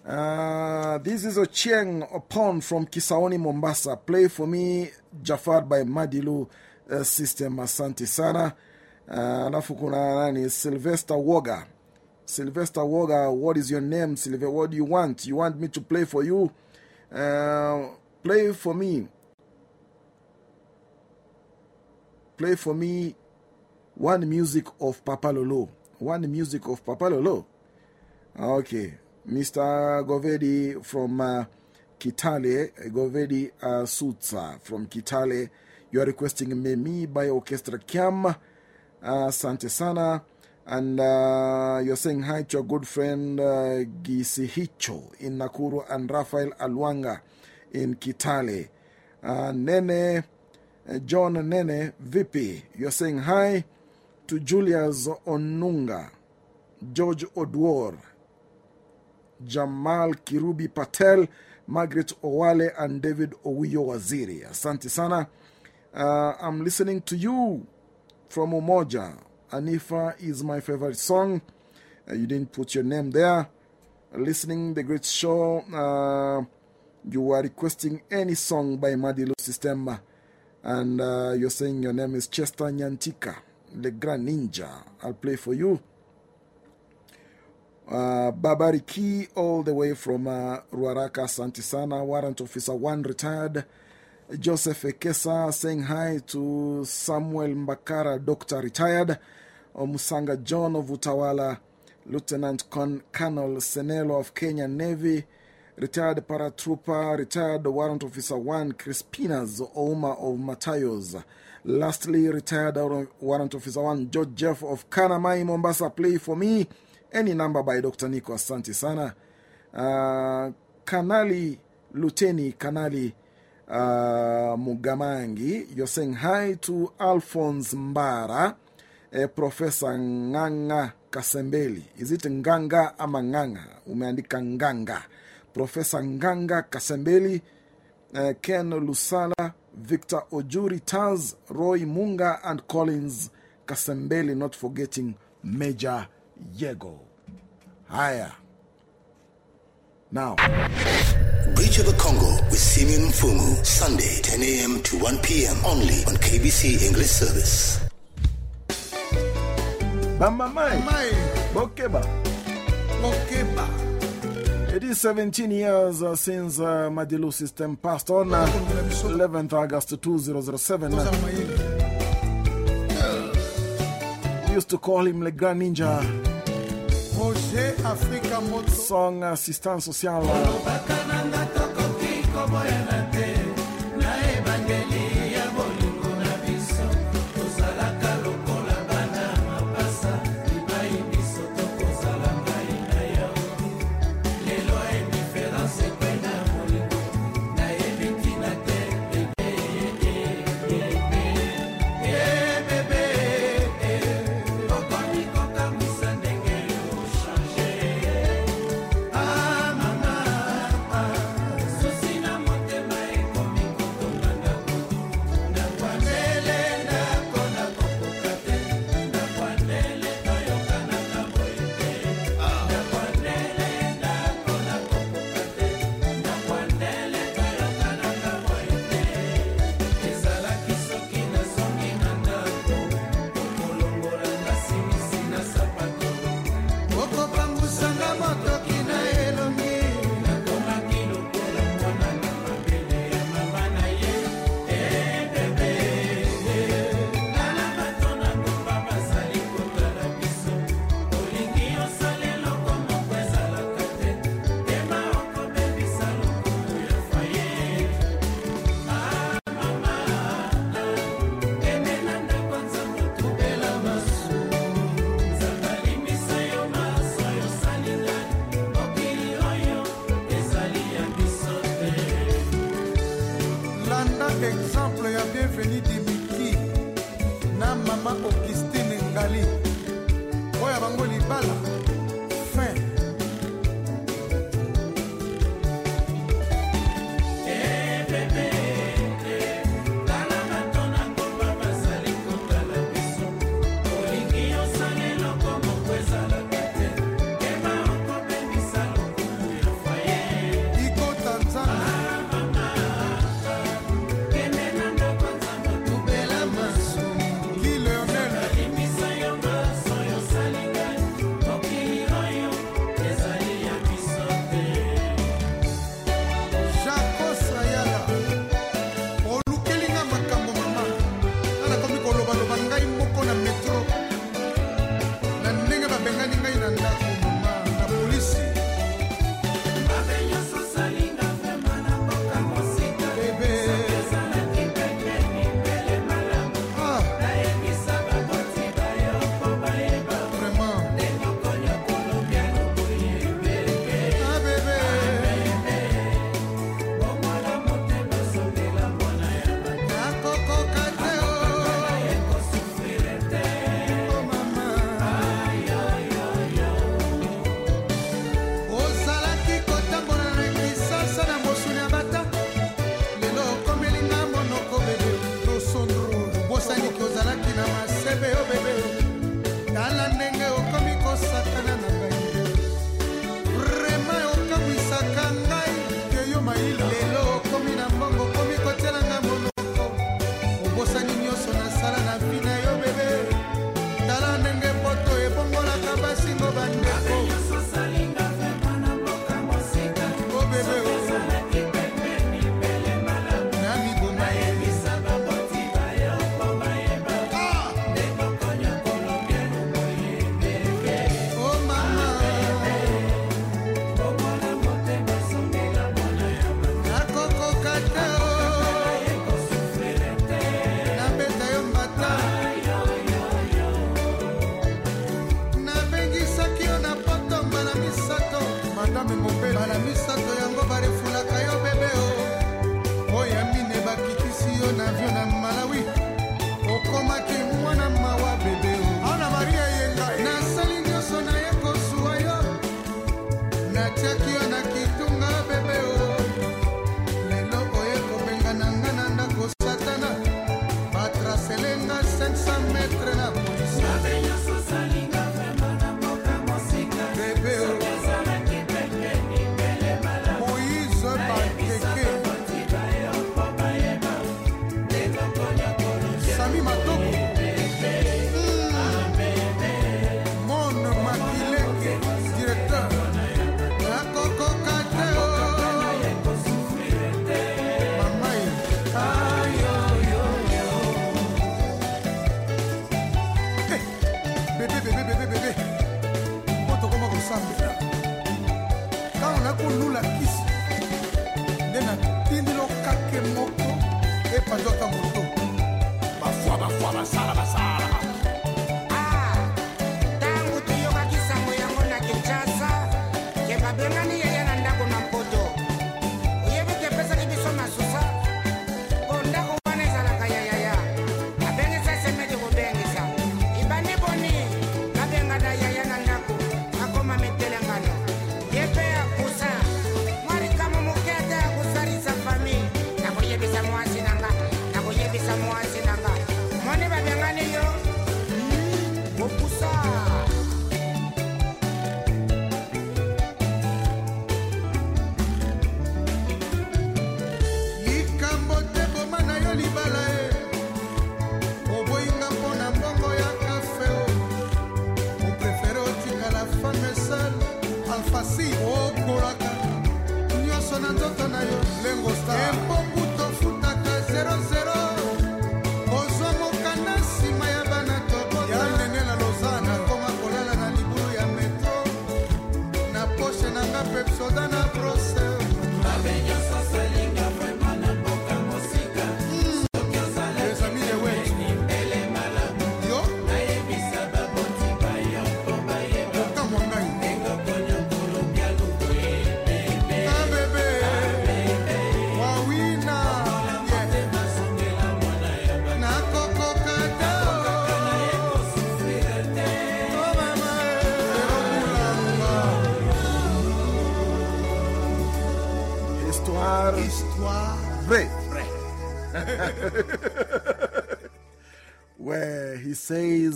Uh, this is Ochieng Opon from Kisauni, Mombasa. Play for me Jafar by Madilu uh, System. Asante sana. Alafu kuna nani? Sylvester Woga. Sylvester Woga, what is your name, Sylvester? What do you want? You want me to play for you? Uh, play for me. Play for me one music of Papa Lolo. One music of Papa Lolo. Okay. Mr. Govedi from uh, Kitale, Govedi uh, Sutsa from Kitale. You are requesting Memi by Orchestra Kiam. Uh, Sante Sana. And you're saying hi to your good friend Gisihicho in Nakuru and Rafael Alwanga in Kitale. Nene, John Nene, VP. You're saying hi to Julius Onunga, George Odwar, Jamal Kirubi Patel, Margaret Owale, and David Owiyo Waziri. Asante sana. Uh, I'm listening to you from Umoja. Anifa is my favorite song. Uh, you didn't put your name there. Listening the great show. Uh, you are requesting any song by Madilu System. And you're saying your name is Chester Nyantika. the Grand Ninja. I'll play for you. Uh, Babariki, all the way from uh, Ruaraka, Santisana, Warrant Officer 1 retired. Joseph Ekesa saying hi to Samuel Mbakara, Doctor retired. Omusanga John of Utawala, Lieutenant Con Colonel Senelo of Kenya Navy, retired paratrooper, retired Warrant Officer 1 Crispinas Ouma of Matayos. Lastly, retired Warrant Officer 1 George Jeff of Kanamai, Mombasa. Play for me any number by Dr. Nico Asante Sana. Uh, Kanali Luteni Kanali uh, Mugamangi, you're saying hi to Alphonse Mbara, uh, Professor Nganga Kasembeli. Is it Nganga ama Nganga? Umeandika Nganga. Professor Nganga Kasembeli, uh, Ken Lusala, Victor Ojuri Taz, Roy Munga, and Collins Kasembeli, not forgetting Major Yego. Higher. Now. Bridge of the Congo with Simeon Fumu, Sunday, 10 a.m. to 1 p.m. only on KBC English Service. Bamba Mai. Mai. Bokeba. Bokeba. It is 17 years uh, since uh, Madilu system passed on uh, 11th August 2007. We used to call him Le Grand Ninja. Roger Africa Moto. Song Assistance Sociale.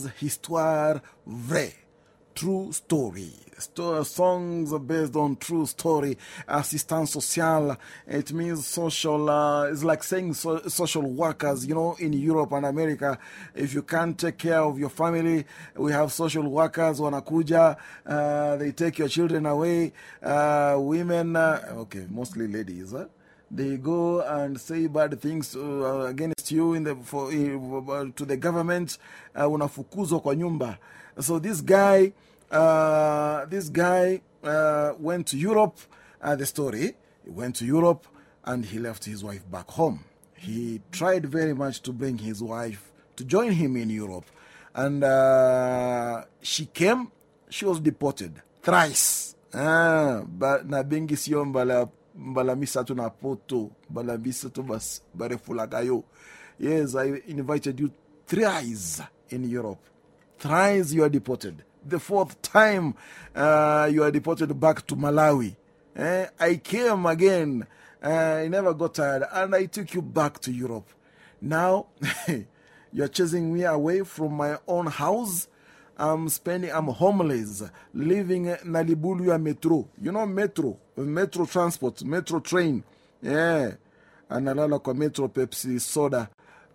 Says histoire vraie, true story. Sto songs based on true story. Assistance social, it means social, uh, it's like saying so social workers, you know, in Europe and America. If you can't take care of your family, we have social workers, wanakuja, uh, they take your children away. Uh, women, uh, okay, mostly ladies? They go and say bad things uh, against you in the, for, uh, to the government, uh, unafukuzwa kwa nyumba. So this guy, uh, this guy uh, went to Europe. Uh, the story, he went to Europe and he left his wife back home. He tried very much to bring his wife to join him in Europe. And uh, she came, she was deported thrice. Ah, but na bengi sio mbala mbala misatu na poto mbala misatu bas barefulaka yo. Yes, I invited you thrice in Europe. Thrice you are deported. The fourth time uh, you are deported back to Malawi. Eh, I came again. Uh, I never got tired and I took you back to Europe. Now you're chasing me away from my own house. I'm spending, I'm homeless, living Nalibuluya Metro. You know, Metro, Metro transport, Metro train. Yeah. Analala kwa Metro Pepsi soda,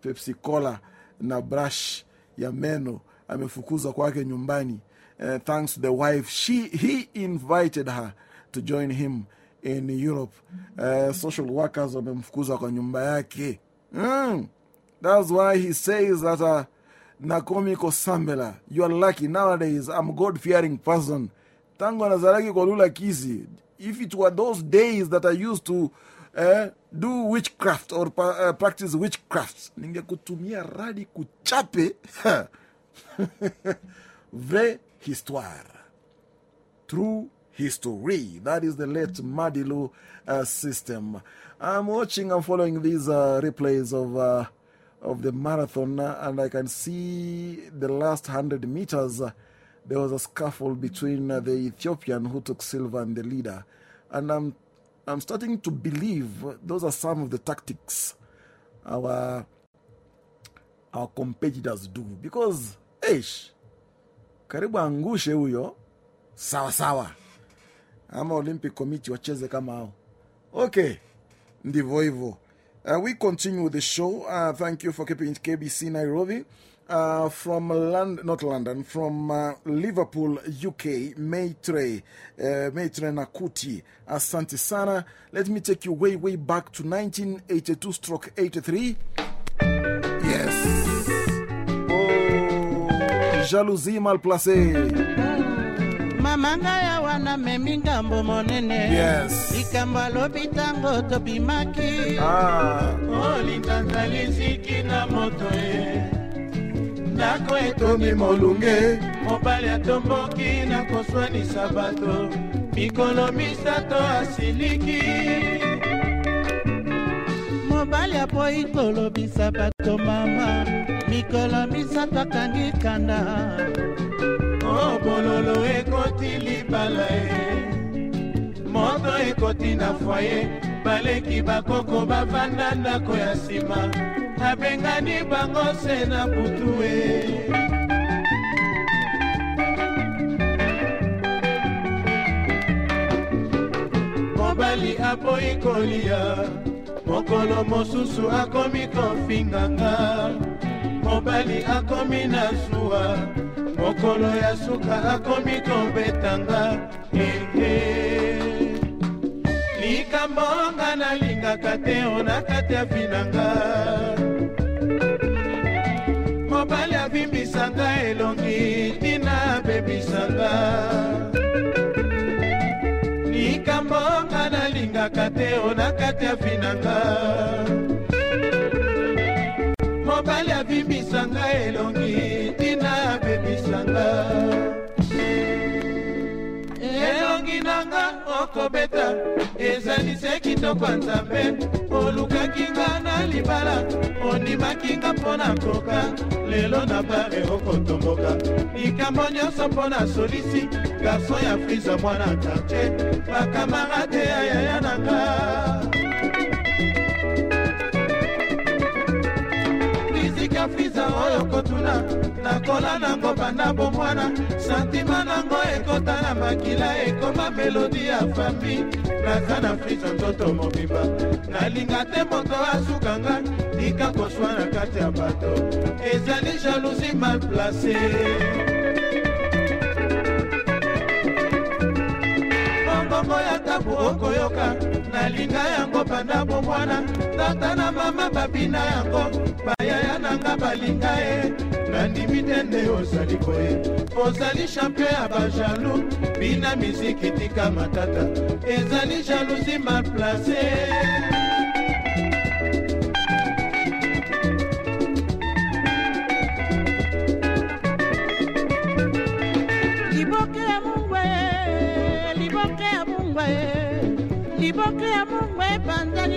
Pepsi cola na brush ya meno. Amefukuza kwake nyumbani. Uh, thanks to the wife, she, he invited her to join him in Europe. Uh, social workers wamemfukuza kwa nyumba yake. Mm. That's why he says that uh, Nakomi Kosambela, you are lucky. Nowadays, I'm God fearing person. Tango nazaraki kolula lula kisi. If it were those days that I used to eh, do witchcraft or uh, practice witchcraft, ningekutumia radi kuchape. Vraie histoire. True history. That is the late Madilu uh, system. I'm watching and following these uh, replays of, of the marathon, uh, and I can see the last 100 meters. uh, there was a scuffle between uh, the Ethiopian who took silver and the leader. And I'm, I'm starting to believe those are some of the tactics our, our competitors do. Because, eish, karibu angushe huyo sawa sawa ama olympic committee wacheze kama hao okay ndivyo hivyo uh, we continue with the show uh, thank you for keeping it kbc nairobi uh, from London, not London, from uh, Liverpool, UK, Maitre, Maitre Nakuti. Asante sana. Let me take you way, way back to 1982 stroke 83. Yes. Oh, jalousie mal placée. Mama ngai awa namemi ngambo monene. Likambo alobi ntango tobimaki. Ah. olinga nzali ziki na moto e. Ndako Tomi molunge. mobali atomboki na koswanisa bato. Mikolo misato asiliki. Mobali apoyi kolobisa bato mama. Mikolo misato akangi kanda bololo ekoti libala e. Moto ekoti na fwaye baleki bakoko bavanda ndako ya nsima abengani bango se na butu e. Mobali aboyi kolia. Mokolo mosusu akomi kofinganga mobali akomi na zuwa mokolo ya suka akomi kobetanga. Ehe likambo nga nalingaka te ona kati ya finanga. Mobali abimbisanga elongi tina abebisanga. Likambo nga nalingaka te ona kati ya finanga. Mobali abimbisanga elongi abebisanga elongi nanga okobeta ezali se kitoko ya nzambe. Olukaki nga na libala ondimaki nga mpo na koka. Lelo na bare okotomboka likambo nyonso mpo na solisi garso ya frize mwana kartier bakamarade ya yaya na fiza oyo kotuna nakola nango banda bomwana. Santima nango ekota na makila ekoma melodi ya fami naza na fiza nzoto mobimba. Nalinga te moto asuka nga tika koswa na kati ya bato. Ezali jalousie mal place mbongo ya tabu okoyoka. Nalinga yango banda bomwana. Tata na mama babina yango. Bayaya nanga balinga ye. Nandimi te nde ozali boye. Ozali champion ya bajalou bina miziki tika matata. Ezali jalousie mal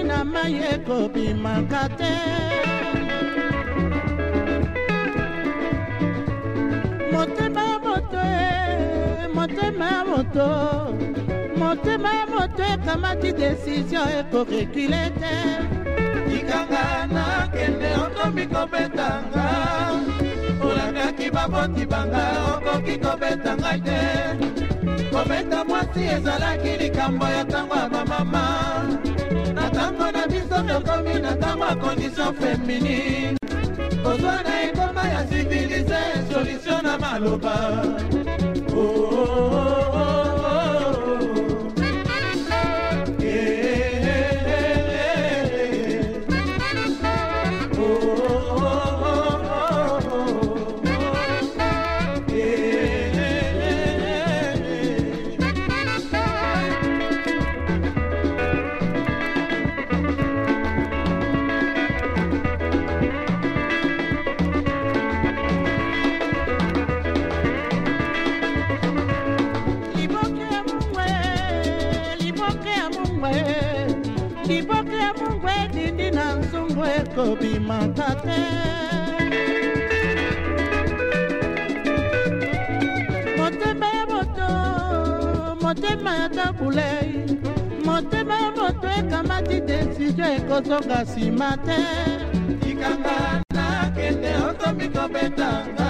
na mai ekobimaka te. Motema ya moto e motema moto motema moto ekamati desizio ekorekile te. Tikanga nakende okomi kobetanga olakaki baboti banga okoki kobeta ngai te. Kobeta mwasi ezalaki likambo ya ntango ya bamama ntango na biso tokomi na ntango ya kondisio feminine kozwa na ekoma ya sibilize solution na maloba. Oh, oh, oh, oh, motema ya tabulei motema ya moto ekamati desizio ekozonga nsima te. Tikanga nakende okomi kobetanga.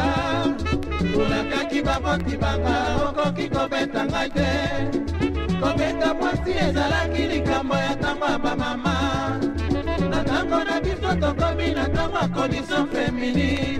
Olakaki baboti banga okoki kobeta ngai te. Kobeta mwasi ezalaki likambo ya ntango ya bamama. Na ntango na biso tokomi na ntango ya kondisio feminine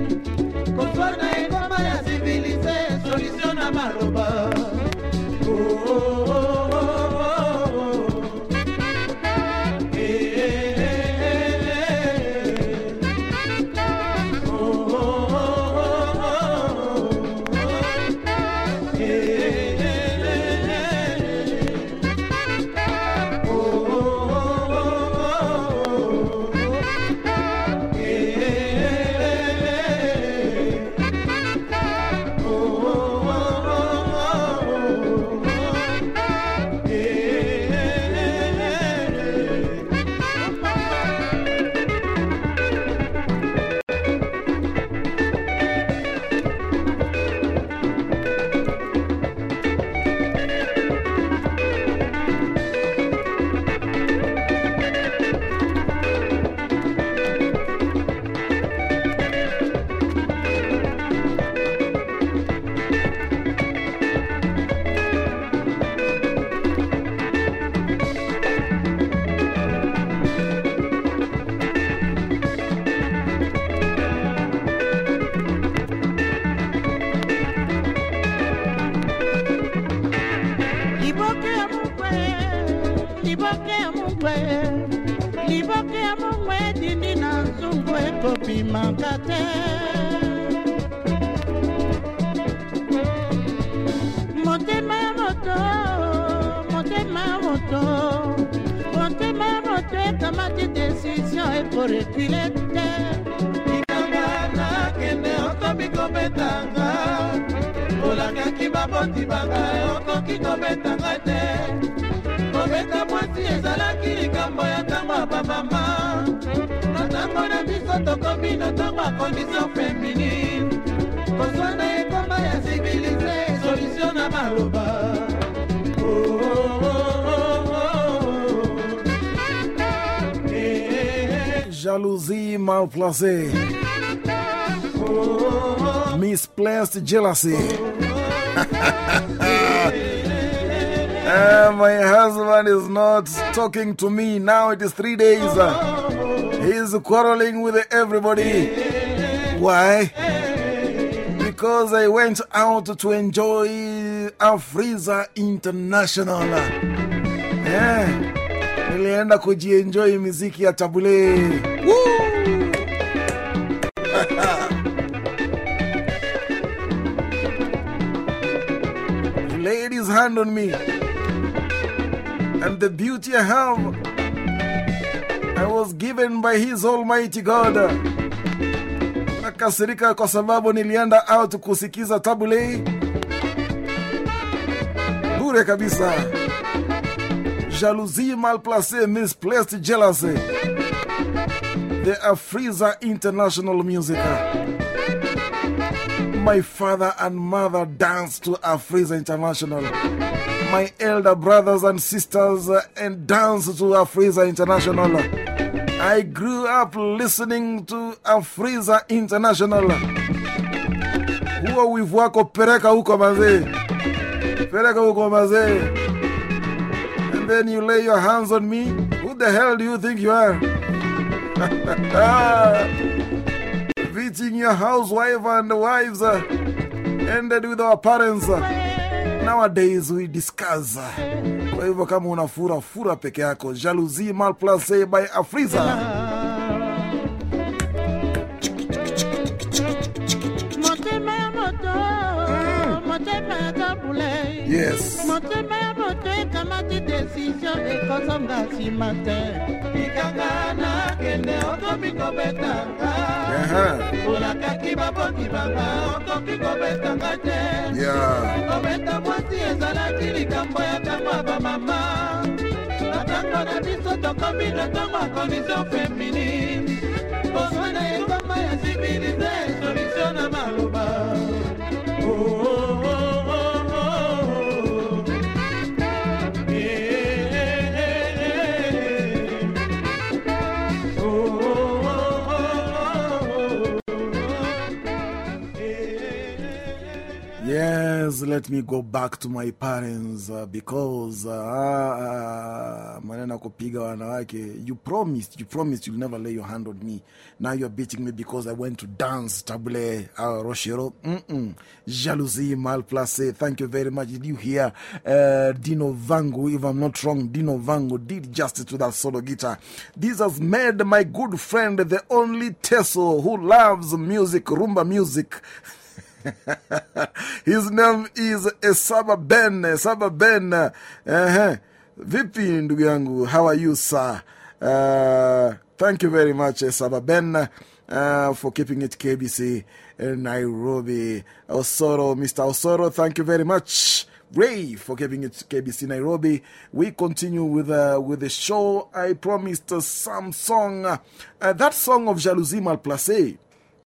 desizio ekorekile te tikanga nakende okomi kobetanga. Olakaki baboti banga okoki kobeta ngai te. Kobeta mwasi ezalaki likambo ya ntango ya bamama. Na ntango na biso tokomi na ntango ya kondisio feminine kozwa na ekoma ya sibilize solution na maloba Jalousie mal placée. misplaced jealousy. Uh, my husband is not talking to me now. It is three days. He's quarreling with everybody. Why? Because I went out to enjoy Afrisa International. Yeah. Nilienda kujienjoy miziki ya tabule. ladies hand on me. And the beauty I have, I was given by His Almighty God. Nakasirika kwa sababu nilienda out kusikiza tabulei Bure kabisa. Jalousie malplacée, misplaced jealousy. The Afrisa International Music. My father and mother danced to Afrisa International. My elder brothers and sisters uh, and danced to Afrisa International. I grew up listening to Afrisa International. Huo wivu wako pereka huko mazee. Pereka huko mazee. And then you lay your hands on me. Who the hell do you think you are? Beating your housewife and wives uh, ended with our parents. Uh, nowadays we discuss. Uh, kwa hivyo kama unafura fura peke yako. Jalousie malplacée by Afrisa. motema desizio ekozonga nsima te likanga nakende okomi kobetanga. Aha. olakaki baboti banga okoki kobetanga te. Yeah. kobeta mwasi ezalaki likambo ya ntango ya bamama. Na ntango na biso tokomi na ntango ya condition féminine. Koswana ekoma ya sibilize solution na maloba let me go back to my parents uh, because uh, uh, manena. You promised, you promised you'll never lay your hand on me. Now you're beating me because I went to dance Tabu Ley uh, Rochereau. Mm -mm. Jalousie malplacée. Thank you very much. Did you hear uh, Dino Vangu? If I'm not wrong, Dino Vangu did justice to that solo guitar. This has made my good friend the only Teso who loves music, rumba music. His name is Esaba Ben. Esaba Ben. Uh -huh. Vipi ndugu yangu, how are you sir? Uh, thank you very much Esaba Ben uh, for keeping it KBC in Nairobi. Osoro, Mr. Osoro, thank you very much. Ray for keeping it KBC Nairobi. We continue with, uh, with the show. I promised uh, some song, uh, that song of Jalousie Malplacée,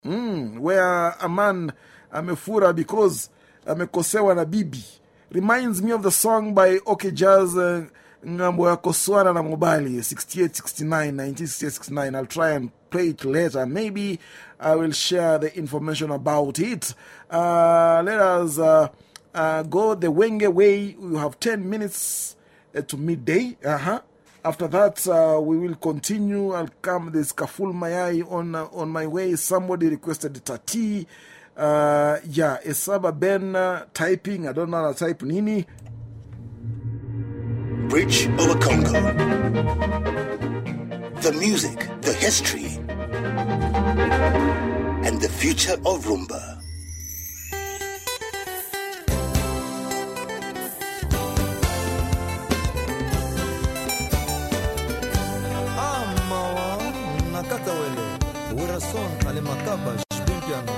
mm, where a man amefura because amekosewa na bibi reminds me of the song by OK Jazz uh, ngambo ya koswana na mobali 68 69 1968 69 I'll try and play it later maybe I will share the information about it uh, let us uh, uh, go the Wenge way we have 10 minutes uh, to midday uh -huh. After that, uh, we will continue. I'll come. There's Kaful Mayai on, uh, on my way. Somebody requested Tati. Uh, yeah, Esaba Ben uh, typing. I don't know how to type Nini. Bridge over Congo. The music, the history, and the future of Rumba. amawa na kata wele Werrason ale makaba jbin piano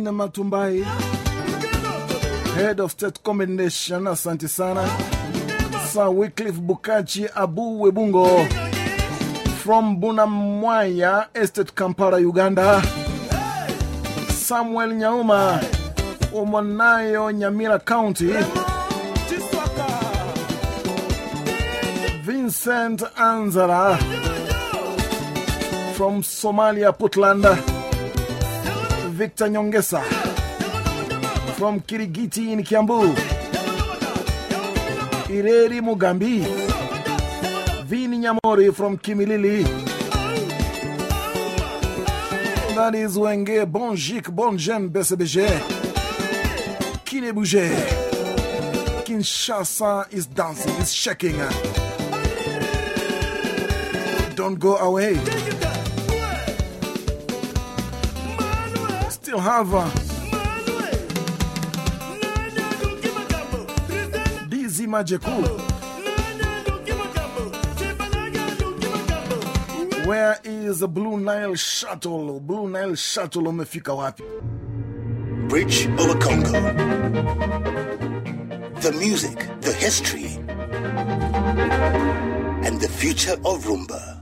Matumbai, Head of State combination: Asante Sana, Sir Wycliffe Bukachi Abu Webungo, from Bunamwaya Estate Kampala, Uganda, Samuel Nyauma, Omonayo Nyamira County, Vincent Anzara, from Somalia, Puntland. Victor Nyongesa from Kirigiti in Kiambu, Ireri Mugambi, Vini Nyamori from Kimilili. That is Wenge Bonjik Bonjen BCBG Kinebuje. Kinshasa is dancing, is shaking. Don't go away. Uh, Majeku. Where is the Blue Nile Shuttle? Blue Nile Shuttle umefika wapi? Bridge over Congo. The music, the history, and the future of Rumba.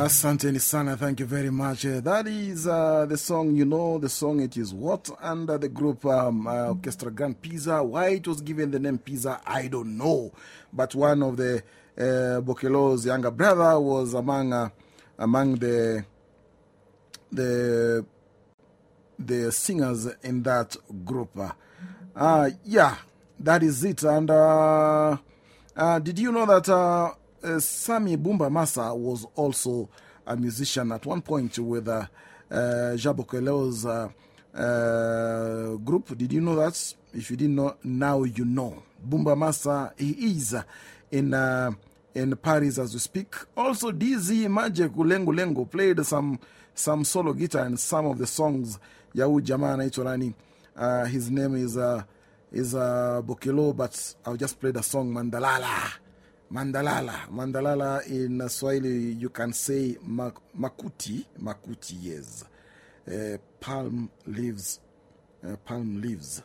Asante sana, thank you very much. Uh, that is uh, the song, you know, the song it is what under the group um, uh, Orchestra Grand Pisa. Why it was given the name Pisa, I don't know. But one of the uh, Bokelo's younger brother was among, uh, among the, the, the singers in that group. Yeah, that is it. And did you know that uh, Sammy Bumba Massa was also a musician at one point with uh, uh, uh, uh, group? Did you know that? If you didn't know, now you know. Bumba Massa, he is uh, in, uh, in Paris as we speak. Also, DZ Magic Lengo Lengo played some, some solo guitar and some of the songs. Yahoo Jamaa anaitwa? Uh, his name is, is Bokelo, but I'll just play the song Mandalala. Mandalala. Mandalala in Swahili, you can say mak makuti. Makuti, yes. Uh, palm leaves. Uh, palm leaves.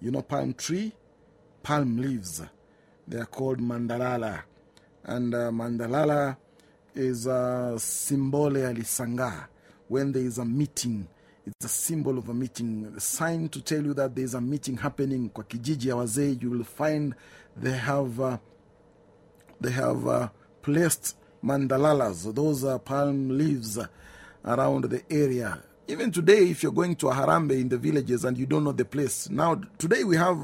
You know palm tree? Palm leaves. They are called Mandalala. And uh, Mandalala is a symbol ya lisanga. When there is a meeting, it's a symbol of a meeting, a sign to tell you that there is a meeting happening. Kwa kijiji ya you will find they have. They have uh, placed mandalalas, those are palm leaves around the area. Even today, if you're going to a harambee in the villages and you don't know the place, now today we have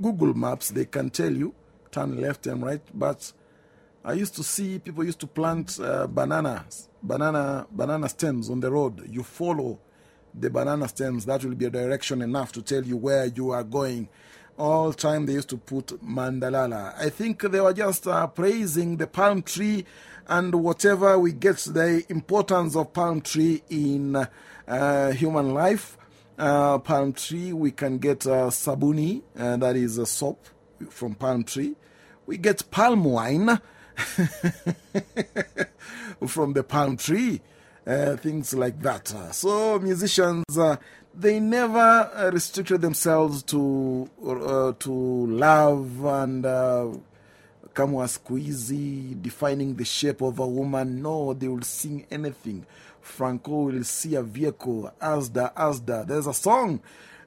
Google Maps, they can tell you turn left and right. But I used to see people used to plant uh, bananas, banana, banana stems on the road. You follow the banana stems, that will be a direction enough to tell you where you are going all time they used to put mandalala. I think they were just uh, praising the palm tree and whatever we get the importance of palm tree in uh, human life. Uh, palm tree, we can get sabuni, that is a soap from palm tree. We get palm wine from the palm tree. Things like that. So, musicians, they never uh, restricted themselves to, uh, to love and uh, kama squeezy, defining the shape of a woman. No, they will sing anything. Franco will see a vehicle, Azda, Azda. There's a song.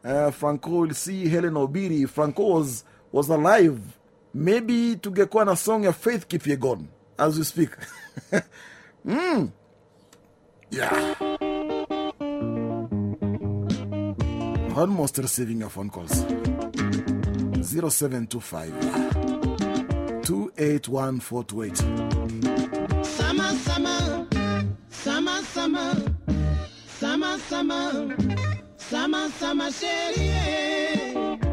Franco will see Helen Obiri. Franco was, was alive. Maybe tungekuwa na song ya Faith Kipyegon as we speak. mm. Yeah. Almost receiving your phone calls. 0725 281428. Summer, summer, summer, summer, summer, summer, summer, summer, chérie.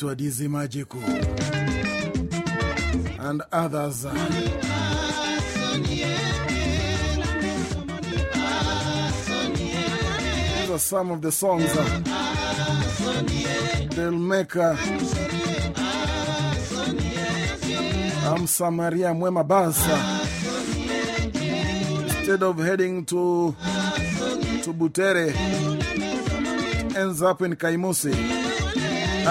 Anaitwa Dizzy Magical and others. These are some of the songs they'll make. Uh, Amsa Maria Mwema Basa. Instead of heading to, to Butere, ends up in Kaimosi.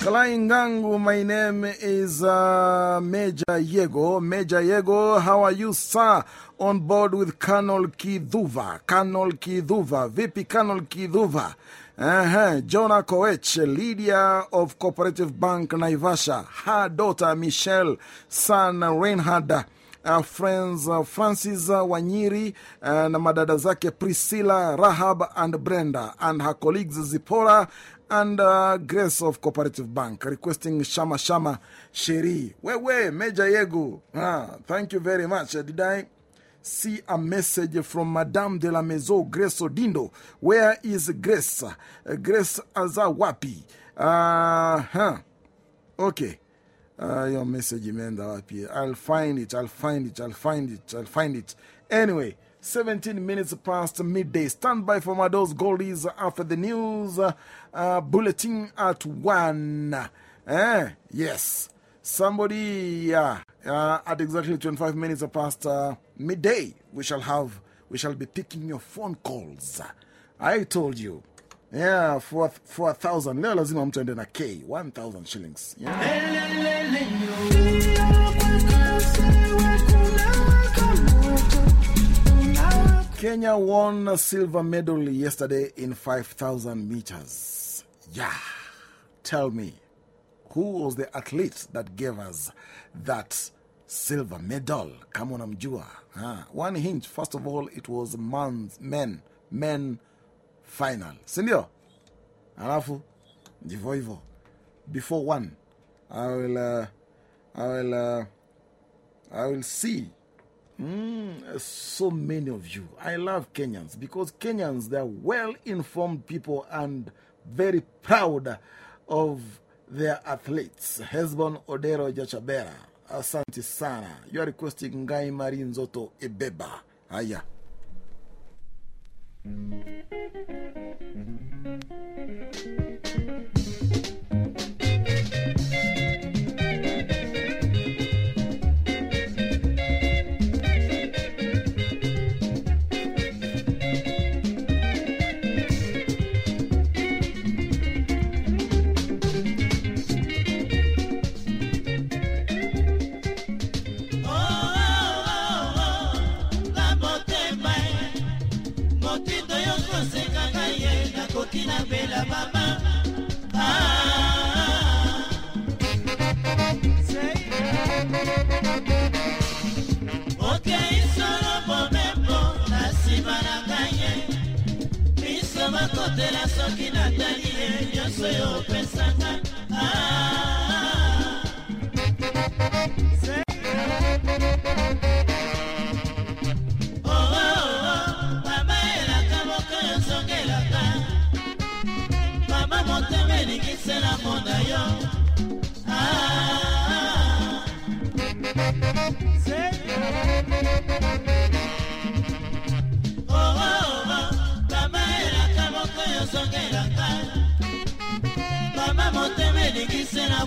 Kalaingangu, my name is uh, Major Yego. Major Yego, how are you, sir? On board with Colonel Kidhuva. Colonel Kidhuva. VP Colonel Kidhuva. Uh-huh. Jonah Koech, leader of Cooperative Bank Naivasha. Her daughter, Michelle, son Reinhard. Uh, friends uh, Francis uh, Wanyiri uh, na madada zake Priscilla, Rahab and Brenda and her colleagues Zipporah and uh, Grace of Cooperative Bank requesting Shama Shama Sheri. Wewe, Major Yego. Ah, thank you very much. Uh, Did I see a message from Madame de la Maison, Grace Odindo? Where is Grace? Uh, Grace Azawapi. Uh huh. Okay. Uh, your message imeenda wapi? I'll find it, I'll find it, I'll find it, I'll find it. Anyway, 17 minutes past midday. Stand by for my those goldies after the news uh, uh, bulletin at 1. Eh? Yes. Somebody, yeah, uh, at exactly 25 minutes past uh, midday, we shall have, we shall be picking your phone calls. I told you. Yeah, for, for a thousand. Leo lazima mtu ende na K, 1,000 shillings. Kenya won a silver medal yesterday in 5,000 meters. Yeah. Tell me, who was the athlete that gave us that silver medal? Come on, Amjua. Ah, one hint. First of all, it was man's, men, men final. Sindio? Alafu, ndivyo. Before one, I will, uh, I will, uh, I will see Mm, so many of you. I love Kenyans because Kenyans, they're well informed people and very proud of their athletes. Hezbon Odero Jachabera, Asante Sana. You are requesting Ngai Marin Zoto Ebeba. Aya. Música ye nyonso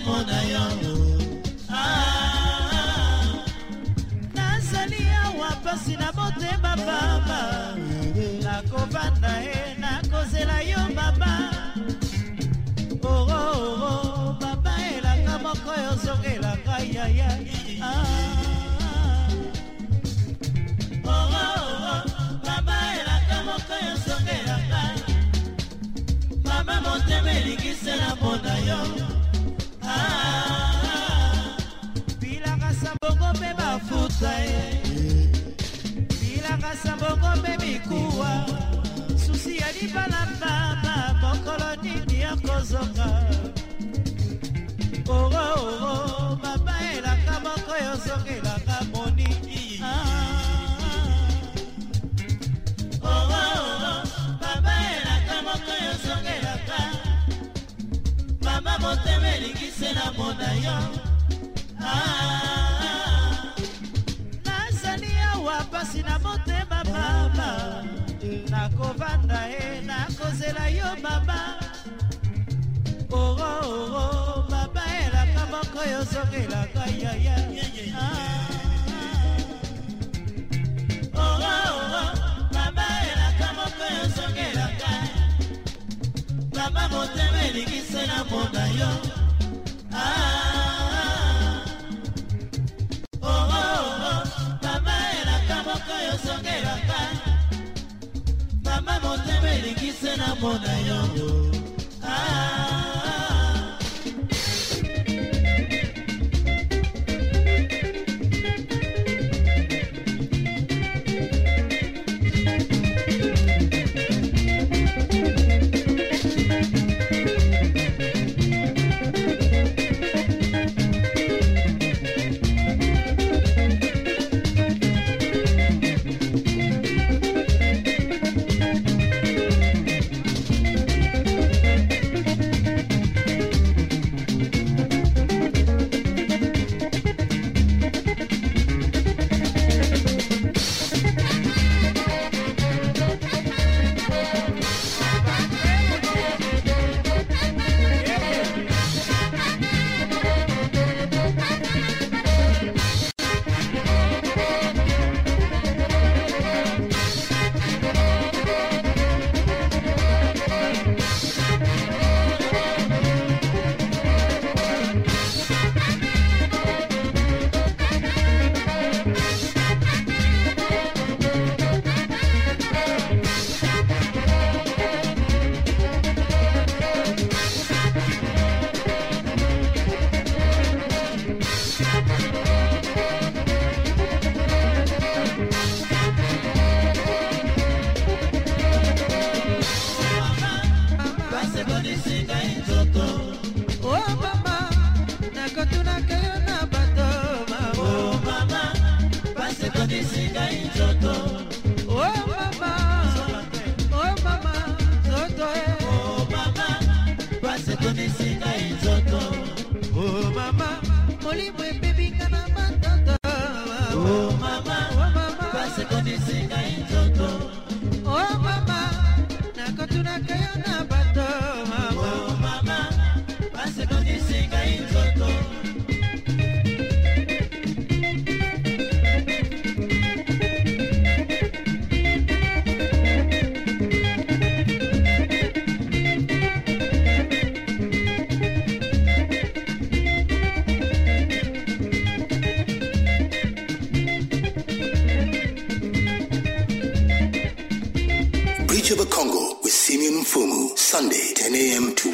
elingisela mona yo Ah. nazali awa mpasi na motema baba nakovanda ye nakozela yo baba oro baba elaka moko yozongelaka yaya baba elaka moko yozongelaka mama motema elingisela mona yo. Ah. Bilakasa bongo mpe bafuta ye. Bilakasa bongo mpe mikuwa. Susi ya libala baba mokolo nini ya kozonga oro oro baba elaka moko yozongelaka motema elingisela mona yo. Ah. nazali awa mpasi na motema baba nakovanda ye nakozela yo baba oro oro baba elaka moko yozongelaka yaya oro oro baba elaka moko yozongelaka kaba motema elingisela mponda yo. Mama elaka moko yo songelaka mama motema elingisela mponda yo. Ah, ah, ah.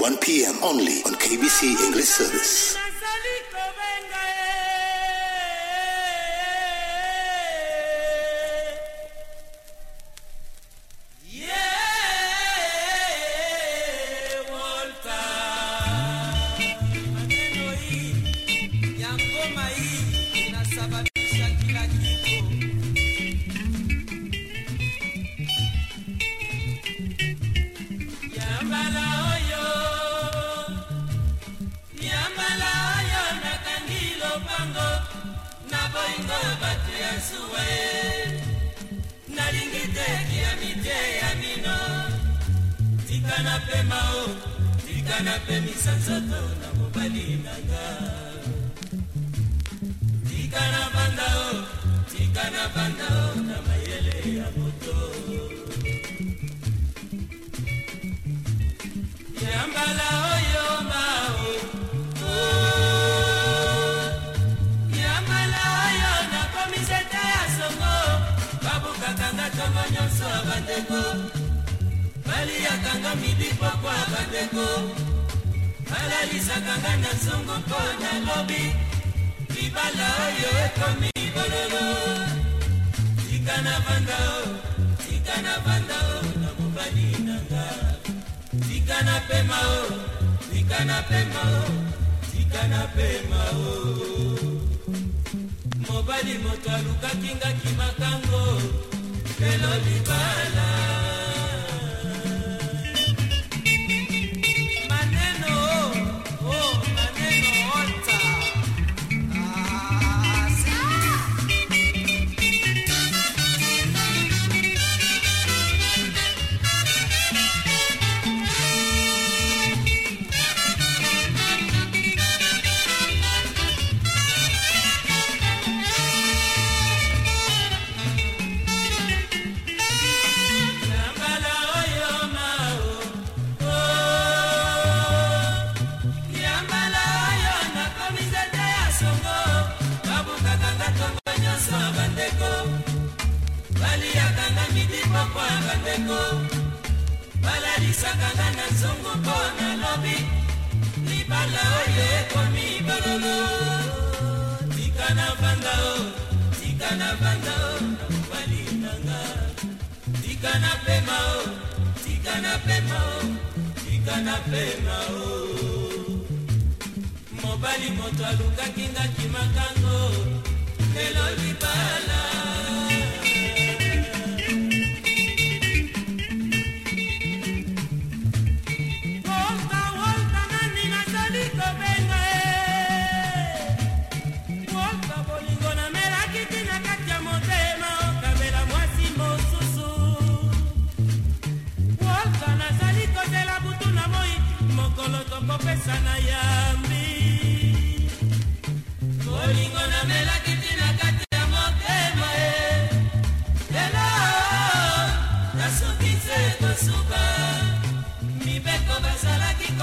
1 p.m. only on KBC English Service.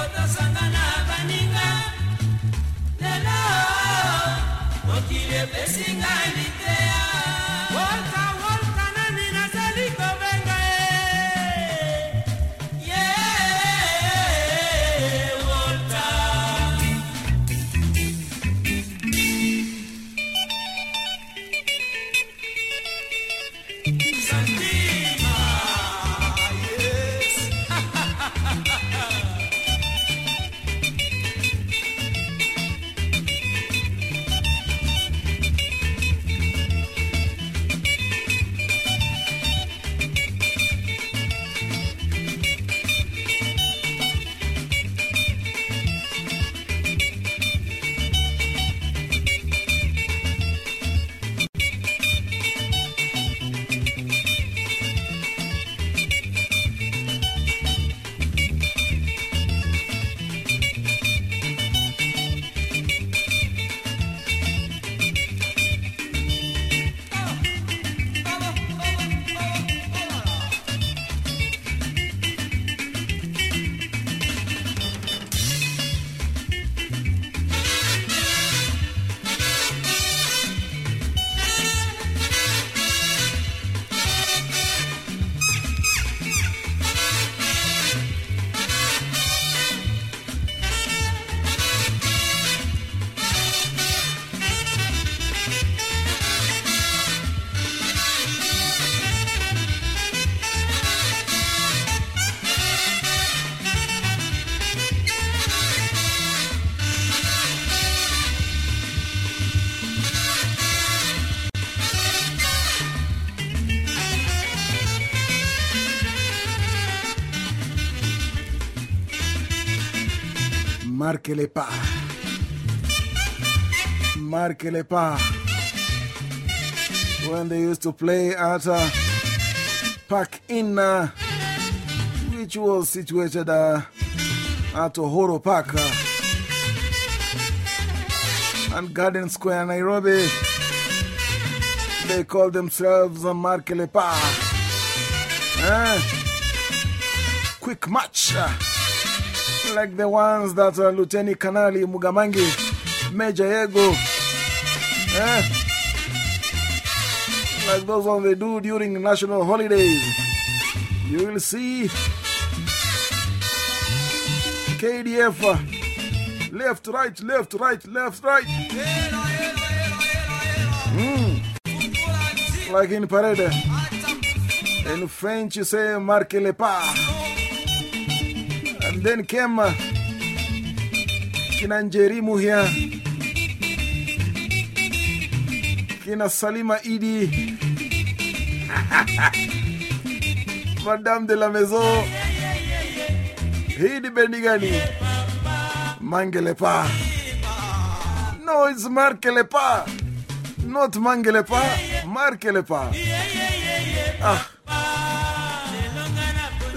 Bazalaki kotosanga na baninga. Lelo mokili epesinga liteya Marquez-les pas. Marquez-les pas. when they used to play at uh, Park Inn, uh, which was situated uh, at Uhuru Park and Garden Square, Nairobi. They call themselves uh, Markelepa. Quick match. Like the ones that uh, Lieutenant Kanali Mugamangi, Major Yego, eh? like those ones they do during national holidays. You will see KDF uh, left, right, left, right, left, right. Mm. Like in parade. In French, you say marque le pas. Then came Kina Njerimu here, Kina Salima Idi, Madame de la Maison, Hidi Benigani, Mangelepa. No, it's Markelepa, not Mangelepa, Markelepa. Ah.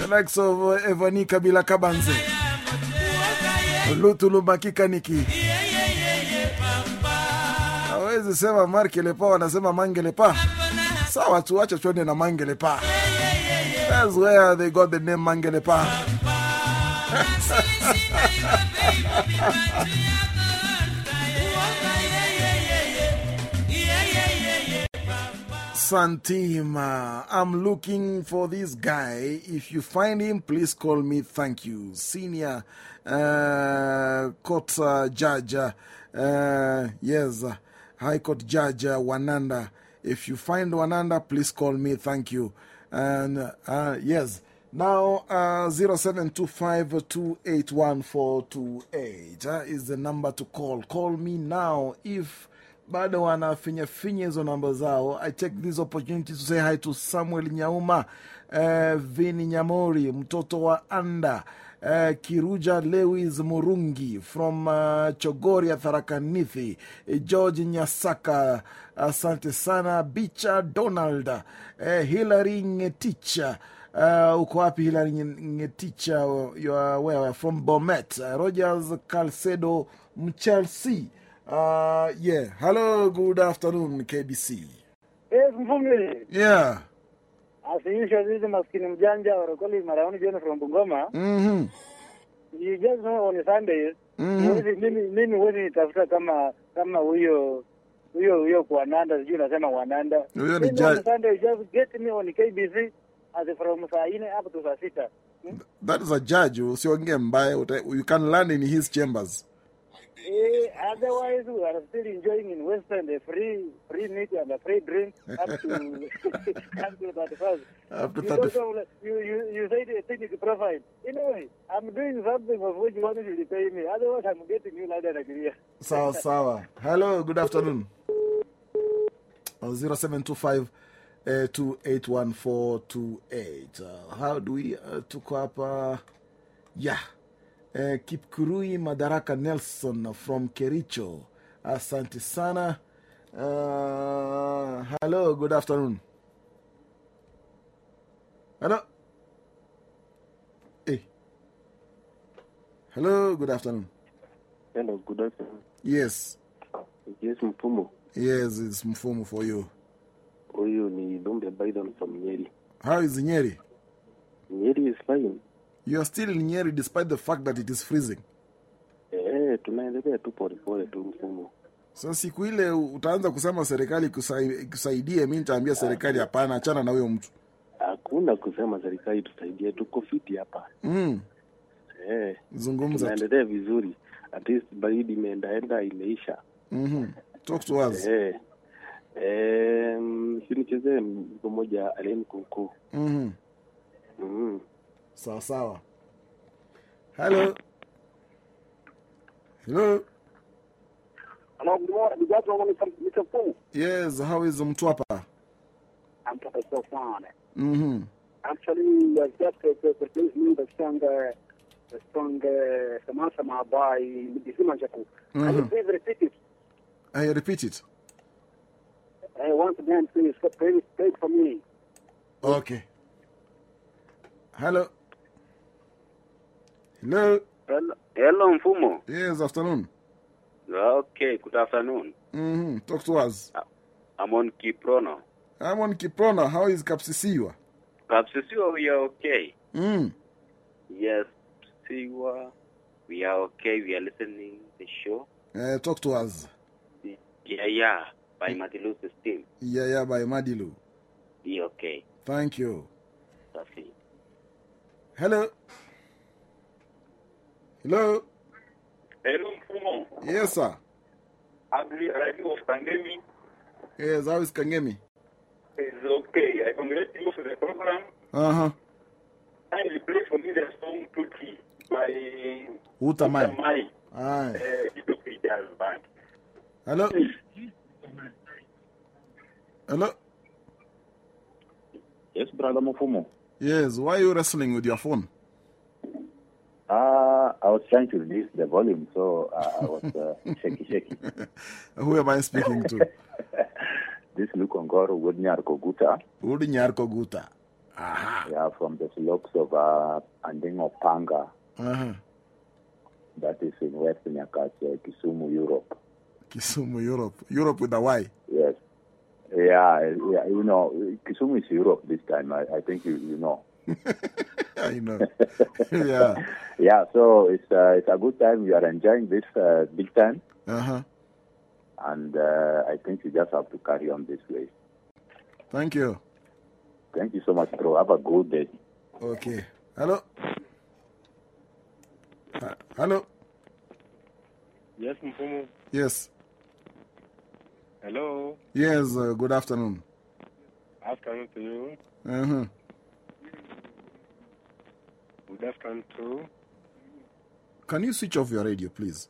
Likes of uh, Evani Kabila Kabanze, Lutulu Makikaniki. Hawezi sema Markelepa, wanasema Mangelepa. Sawa tu, wacha tuende na Mangelepa. That's where they got the name Mangelepa. Santima, I'm looking for this guy. If you find him, please call me. Thank you. Senior uh, court uh, judge, uh, yes, uh, High Court Judge uh, Wananda. If you find Wananda, please call me. Thank you. And uh, yes, now uh, 0725281428 is the number to call. Call me now if bado wanafinyafinya hizo namba zao. I take this opportunity to say hi to Samuel Nyauma, uh, Vini Nyamori, mtoto wa Anda, uh, Kiruja Lewis Murungi from uh, Chogoria Tharakanithi, uh, George Nyasaka, asante uh, sana, Bicha Donald, uh, Hilary Ngeticha. Uh, uko wapi Hilary Ngeticha? You? From Bomet. Uh, Rogers Calcedo Mchelsea. Uh, yeah. Hello, good afternoon, KBC. Yes, Mfumi. Yeah. As usual, this is maskini mjanja or Koli Maraoni John from Bungoma. Mm-hmm. You just know on Sundays, Mhm. mimi huwezi nitafuta kama kama huyo huyo huyo kwa Nanda, sijui unasema Wananda. Huyo ni judge. on Sunday, just get me on KBC as from saa nne up to saa sita. That is a judge. Usiongee mbaya. You can learn in his chambers. Eh, otherwise, we are still enjoying in Western the free free meat and the free drink up to up to that first. Up to you, 30 don't know, you, you, you say the technical profile. Anyway, I'm doing something of which one should pay me. Otherwise, I'm getting you like that again. Sawa sawa. Hello, good afternoon. Oh, 0725 uh, 281428. Uh, how do we uh, tuko hapa? Yeah. Uh, Kipkurui Madaraka Nelson from Kericho. Asante sana. Uh, hello, good afternoon. Hello. Hey. Hello, good afternoon. Hello, good afternoon. Yes. Yes, Mfumo. Yes, it's Mfumo for you. Huyu ni Dumbe Biden from Nyeri. How is Nyeri? Nyeri is fine. You are still in Nyeri despite the fact that it is freezing. Eh, tunaendelea tu polepole tu Mfumo. So siku ile utaanza kusema serikali kusaidie, ikusaidie, mi nitaambia serikali hapana, achana na huyo mtu. Hakuna kusema serikali tusaidie, tuko fiti hapa. Mm, Eh, zungumza tunaendelea vizuri. At least baridi imeendaenda imeisha. Mhm. Talk to us. Eh, eh, sinichezee mmoja moja Alen Kunku. Mhm. Mm. Sawa sawa. Hello. Hello. Hello, good morning. You guys want me to Fu? Yes, how is Mtwapa? I'm talking so fun. Mhm. Actually, uh, just uh, uh, produced me the song, uh, the song uh, Sama Sama by Bisima Jaku. Can you Mhm. please repeat it? I repeat it. I want the man to play, play for me. Okay. Hello. Hello. Hello, hello Mfumo. Yes, afternoon. Okay, good afternoon. Mm-hmm. Talk to us. I'm on Kiprono. I'm on Kiprona. How is Kapsisiwa? Kapsisiwa, we are okay. Mm. Yes, Siwa, we are okay. We are listening the show. Uh, talk to us. Yeah, yeah, by Madilu system. Yeah, yeah, by Madilu. Be okay. Thank you. Hello. Hello. Hello, Mfumo. Yes, sir. Agri Radio of Kangemi Yes, how is Kangemi? is okay. I congratulate you for the program. Uh huh. Kindly play for me the song Tuki by Utamai. Utamai. Aye. Uh, Itoki Hello. Hello. Yes, brother Mufumo. Yes, why are you wrestling with your phone? Uh, I was trying to reduce the volume, so uh, I was uh, shaky, shaky. Who am I speaking to? This Lukongoro Wudnyar Koguta. Udinyar Koguta. Yeah, from the slopes of uh, Andingo Panga, Uh-huh. that is in West Nyakach, Kisumu, Europe. Kisumu, Europe. Europe with a Y. Yes. Yeah, yeah, you know, Kisumu is Europe this time. I, I think you, you know. I know. yeah. Yeah, so it's uh, it's a good time. We are enjoying this uh, big time, Uh huh. and uh, I think you just have to carry on this way. Thank you. Thank you so much, bro. Have a good day. Okay. Hello. Uh, hello. Yes, Mfumu. Yes. Hello. Yes. Uh, good afternoon. Afternoon to you. Uh huh. Good afternoon to. Can you switch off your radio, please?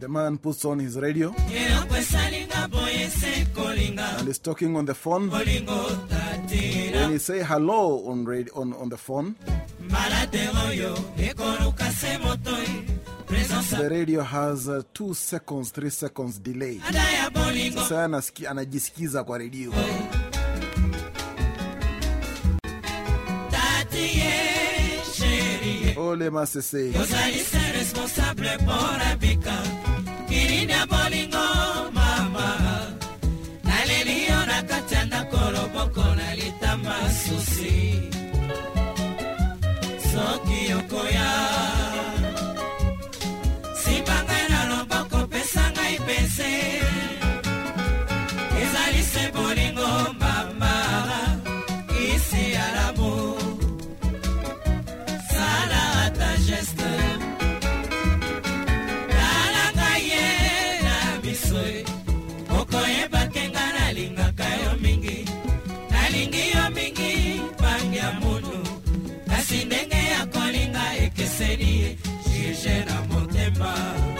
The man puts on his radio. Elokwesalinga boye se kolinga and is talking on the phone. kolingo When he say hello on, radio, on, on the phone, malade oyo ekoluka se motoi presence the radio has uh, two seconds, three seconds delay. ada ya bolingo Sasa anasiki- anajisikiza kwa redio. tati ye sheri ye Ole masese. ozali se responsable mpona bika kilindi ya bolingo mama naleli yo na kati ya ndako loboko na litama susi ekeseni ye juge na motema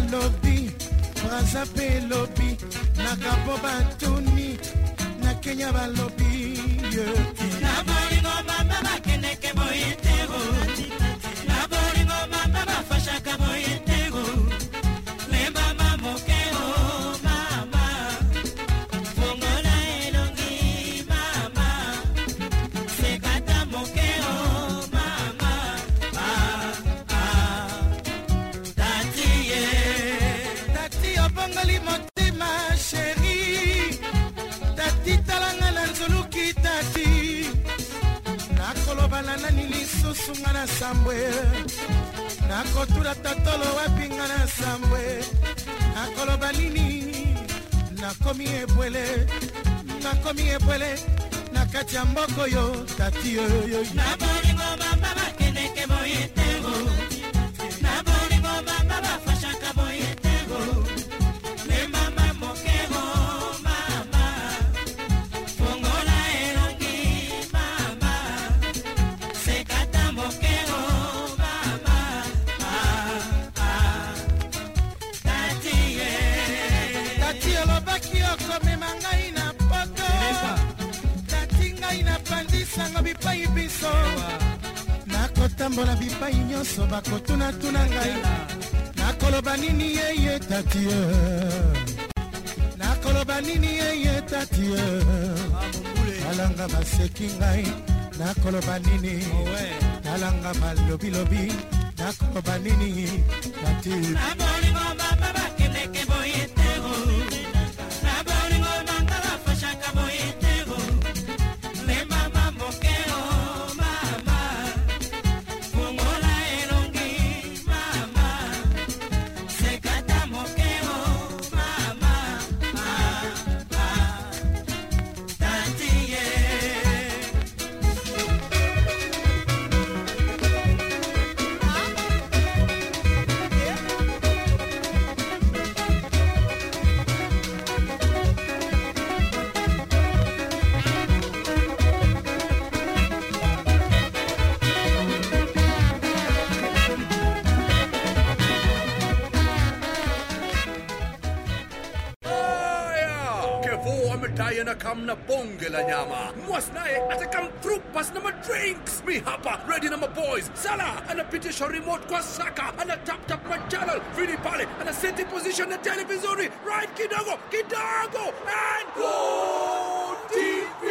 kisasa ya mboko yo tati yoyoyo lobi lobi, na kọba ní sila nyama. Mwas naye atakam throughpass na madrinks. Mi hapa ready na boys Sala anapitisha remote kwa Saka, anataptap machannel. Vini pale anaseti position na tele right kidogo kidogo, and GoTV.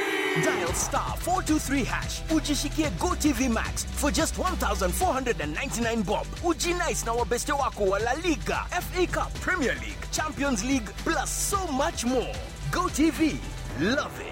Dial star 423 hash. Ujishikie GoTV Max for just 1499 bob. Ujinice na wabeste wako wa La Liga, FA Cup, Premier League, Champions League, plus so much more. GoTV. Love it.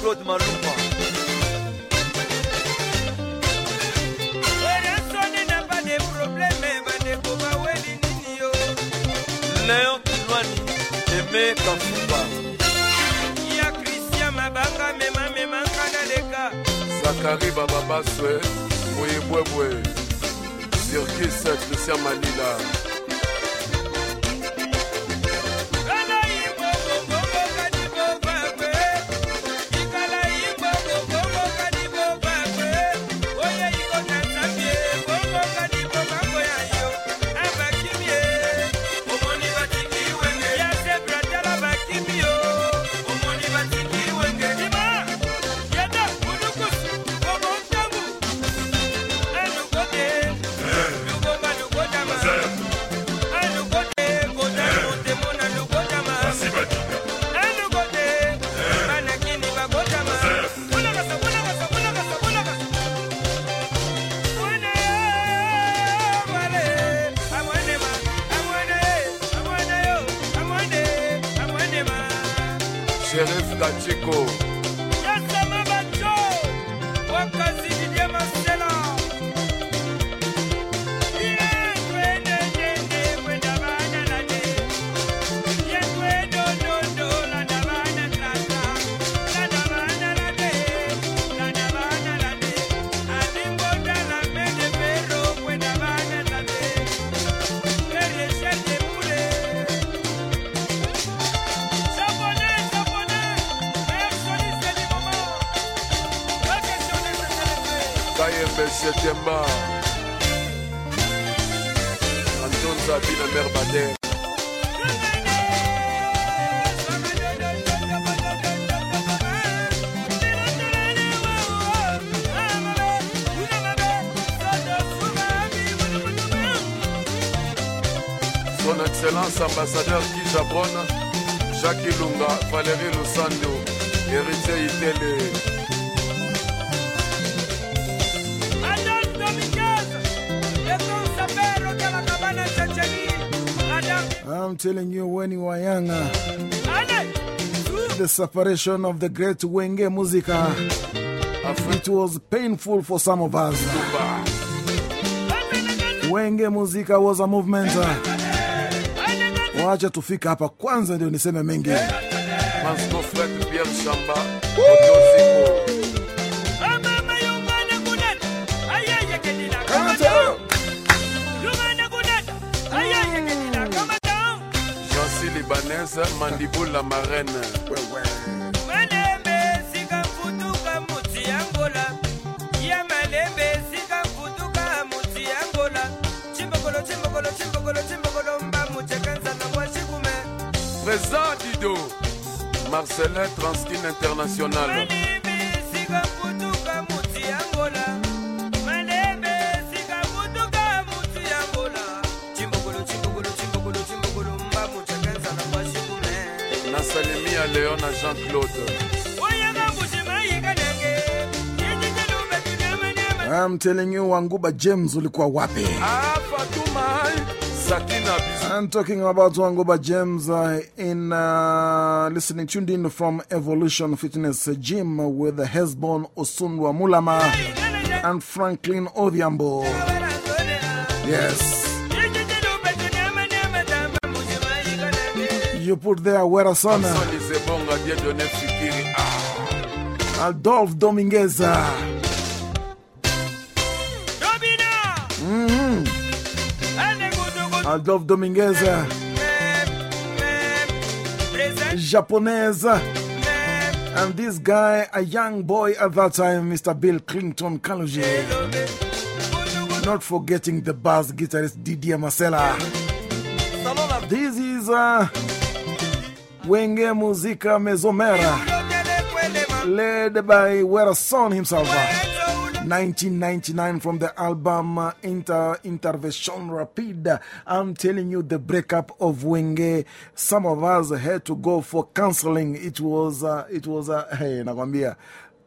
claude malumba leon kilwani eme kafuba. Ya kristian mabanga memamemanga na leka. Zakari bababaswe boyebwebwe sirkis kristian malila. Separation of the great Wenge Musica, it was painful for some of us. Wenge Musica was a movement. Wacha tufika hapa kwanza ndio niseme mengi. Manscofret Pierre Chamba princesse mandibula marraine. Malembe esika futuka moti ya ngola ya malembe esika futuka moti ya ngola cimbokolo cimbokolo cimbokolo cimbokolo mbamucekanzana mwashikume présent dido marcelin transkin international. Mane. Léon na Jean-Claude oyanga mbushima yikanenge yijijelumbe tunyamanyama I'm telling you, Wanguba James ulikuwa wapi? I'm talking about Wanguba James uh, in uh, listening, tuned in from Evolution Fitness Gym with Hezbon Osunwa Mulama and Franklin Odhiambo. Yes. You put there Wera Sona, Soni Zebonga Dieudonné Fikiri Ah Adolphe Dominguez. Mhm. Adolphe Dominguez, Japonaise. And this guy, a young boy at that time, Mr. Bill Clinton Kalonji. Not forgetting the bass guitarist Didier Masela. This is uh, Wenge Musica Maison Mère, led by Werrason himself. 1999 from the album uh, Inter Intervention Rapide. I'm telling you, the breakup of Wenge. Some of us had to go for counseling. It was, uh, it was, uh, hey, nakwambia,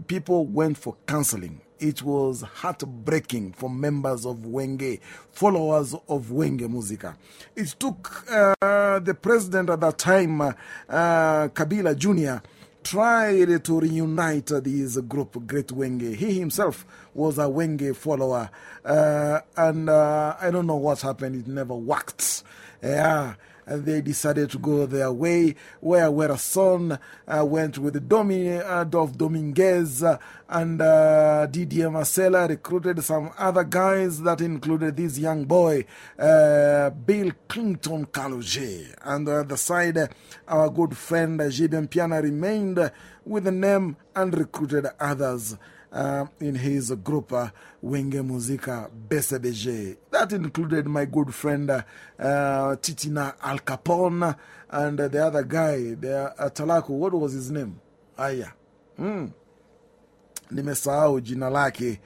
people went for counseling. It was heartbreaking for members of Wenge, followers of Wenge Musica. It took uh, the president at that time, uh, Kabila Jr., tried to reunite this group, Great Wenge. He himself was a Wenge follower. Uh, and uh, I don't know what happened, it never worked. Yeah. And they decided to go their way, where Werrason uh, went with Domi, Adolphe Dominguez uh, and uh, Didier Masela, recruited some other guys that included this young boy, uh, Bill Clinton Kalonji. And on the side, uh, our good friend uh, JB Mpiana remained uh, with the name and recruited others. Uh, in his group, uh, Wenge Musica BCBG. That included my good friend uh, Titina Al Capone and the other guy, the uh, Talaku. What was his name? Aya. Mm. Nimesahau.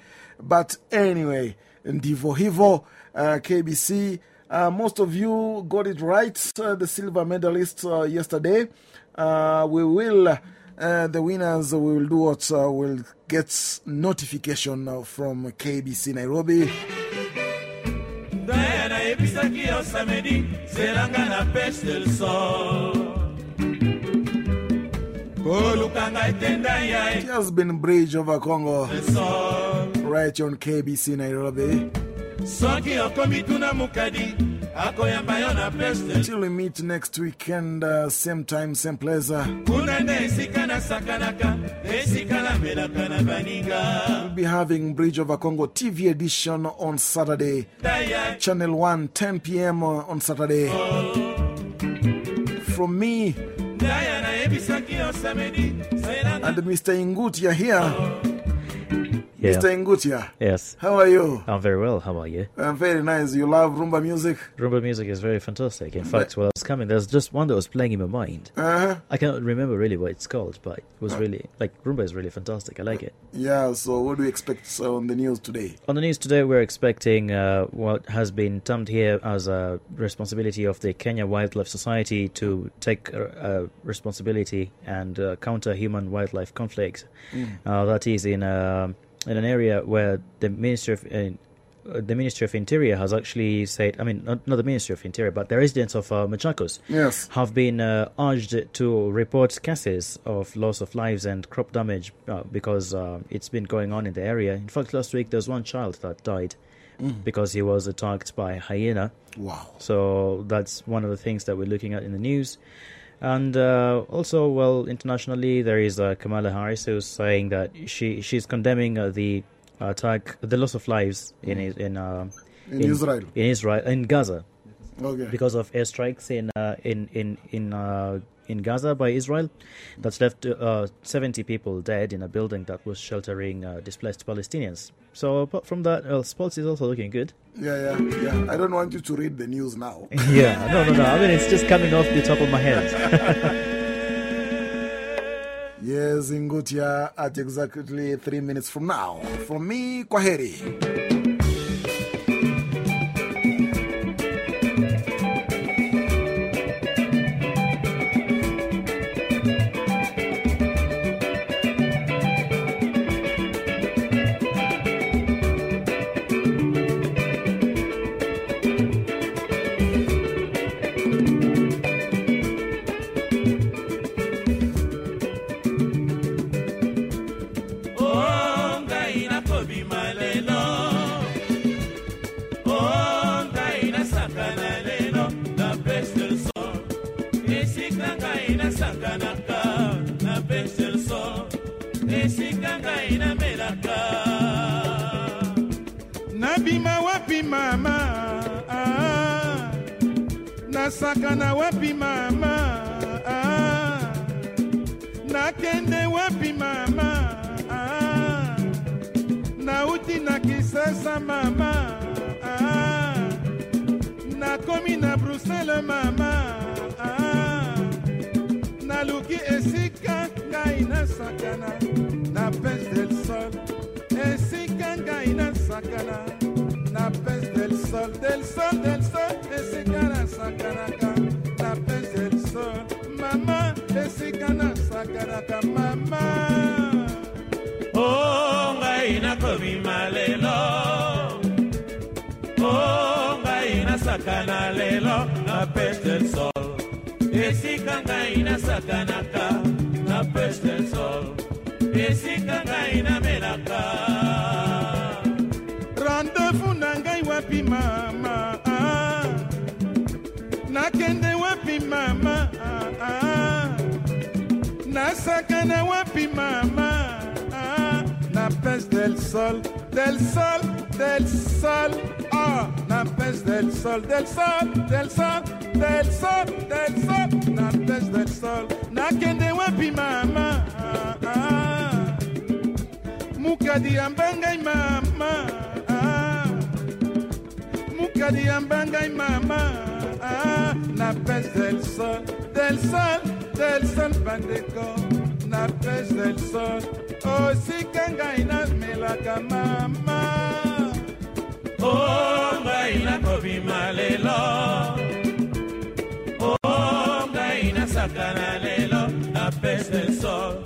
But anyway, ndivyo hivyo, uh, KBC. Uh, most of you got it right, the silver medalist yesterday. We will. Uh, the winners will do what uh, will get notification uh, from KBC Nairobi. daya nayebisaki yo samedi zelanga na peshe del sol koluka ngai te ndai ya It has been Bridge over Congo, right on KBC Nairobi. soki okomi tuna mokadi akoyamba yo na peshe del Till we meet next weekend, uh, same time, same place. Uh, kuna nde esika nasakanaka esika namelaka na baninga we'll be having Bridge over Congo TV edition on Saturday, Channel 1, 10 p.m. on Saturday. From me ndaya nayebisaki yo samedi zelanga and Mr. Ingutia here. Yeah. Mr. Ingutia, Yes. how are you? I'm very well. How are you? I'm very nice. You love rumba music? Rumba music is very fantastic. In fact, while I was coming, there's just one that was playing in my mind. Uh-huh. I cannot remember really what it's called, but it was really like rumba is really fantastic. I like it. Yeah, so what do we expect uh, on the news today? On the news today, we're expecting uh, what has been termed here as a responsibility of the Kenya Wildlife Society to take uh, uh, responsibility and uh, counter human wildlife conflicts. Mm. Uh, that is in a, in an area where the Ministry of uh, uh, the Ministry of Interior has actually said, I mean, not, not the Ministry of Interior, but the residents of uh, Machakos Yes. have been uh, urged to report cases of loss of lives and crop damage uh, because uh, it's been going on in the area. In fact, last week there was one child that died Mm. because he was attacked by a hyena. Wow. So that's one of the things that we're looking at in the news. And uh, also, well, internationally, there is uh, Kamala Harris who's saying that she she's condemning uh, the attack, the loss of lives in Mm. in uh, In Israel. in Israel, in Gaza, Okay. because of airstrikes in uh, in in in uh, in Gaza by Israel, that's left uh, 70 people dead in a building that was sheltering uh, displaced Palestinians. So apart from that, well, sports is also looking good. Yeah, yeah, yeah. I don't want you to read the news now. yeah, no, no, no. I mean, it's just coming off the top of my head. Yes, Ingutia at exactly three minutes from now. From me, Kwaheri. Mama ah, nasakana wapi mama ah, nakende wapi mama ah, nauti na kisasa mama ah, nakomi na brusele mama ah, naluki esika ngai nasakana na pese del sol. Esika ngai nasakana na pese del sol del sol del sol esika nasakanaka na pese del sol mama esika nasakanaka mama. Oh, ngai nakobima lelo Oh, ngai nasakana lelo. Na pesel sol. Esika ngai nasakanaka. Na pesel sol. Esika ngai namelaka wapi mama ah. nakende wapi mama ah, ah. nasakana wapi mama ah. na pes del sol del sol del sol ah. na pes del sol del sol del sol del sol del sol na pes del sol nakende wapi mama ah, ah. mukadi ambangai mama ah. Mukadi ambangai mama. Ah, na pes del sol del sol del sol bandeko. Na pes del sol osika ngai namelaka mama. O ngai nakobima lelo. O ngai nasakana lelo na pes del sol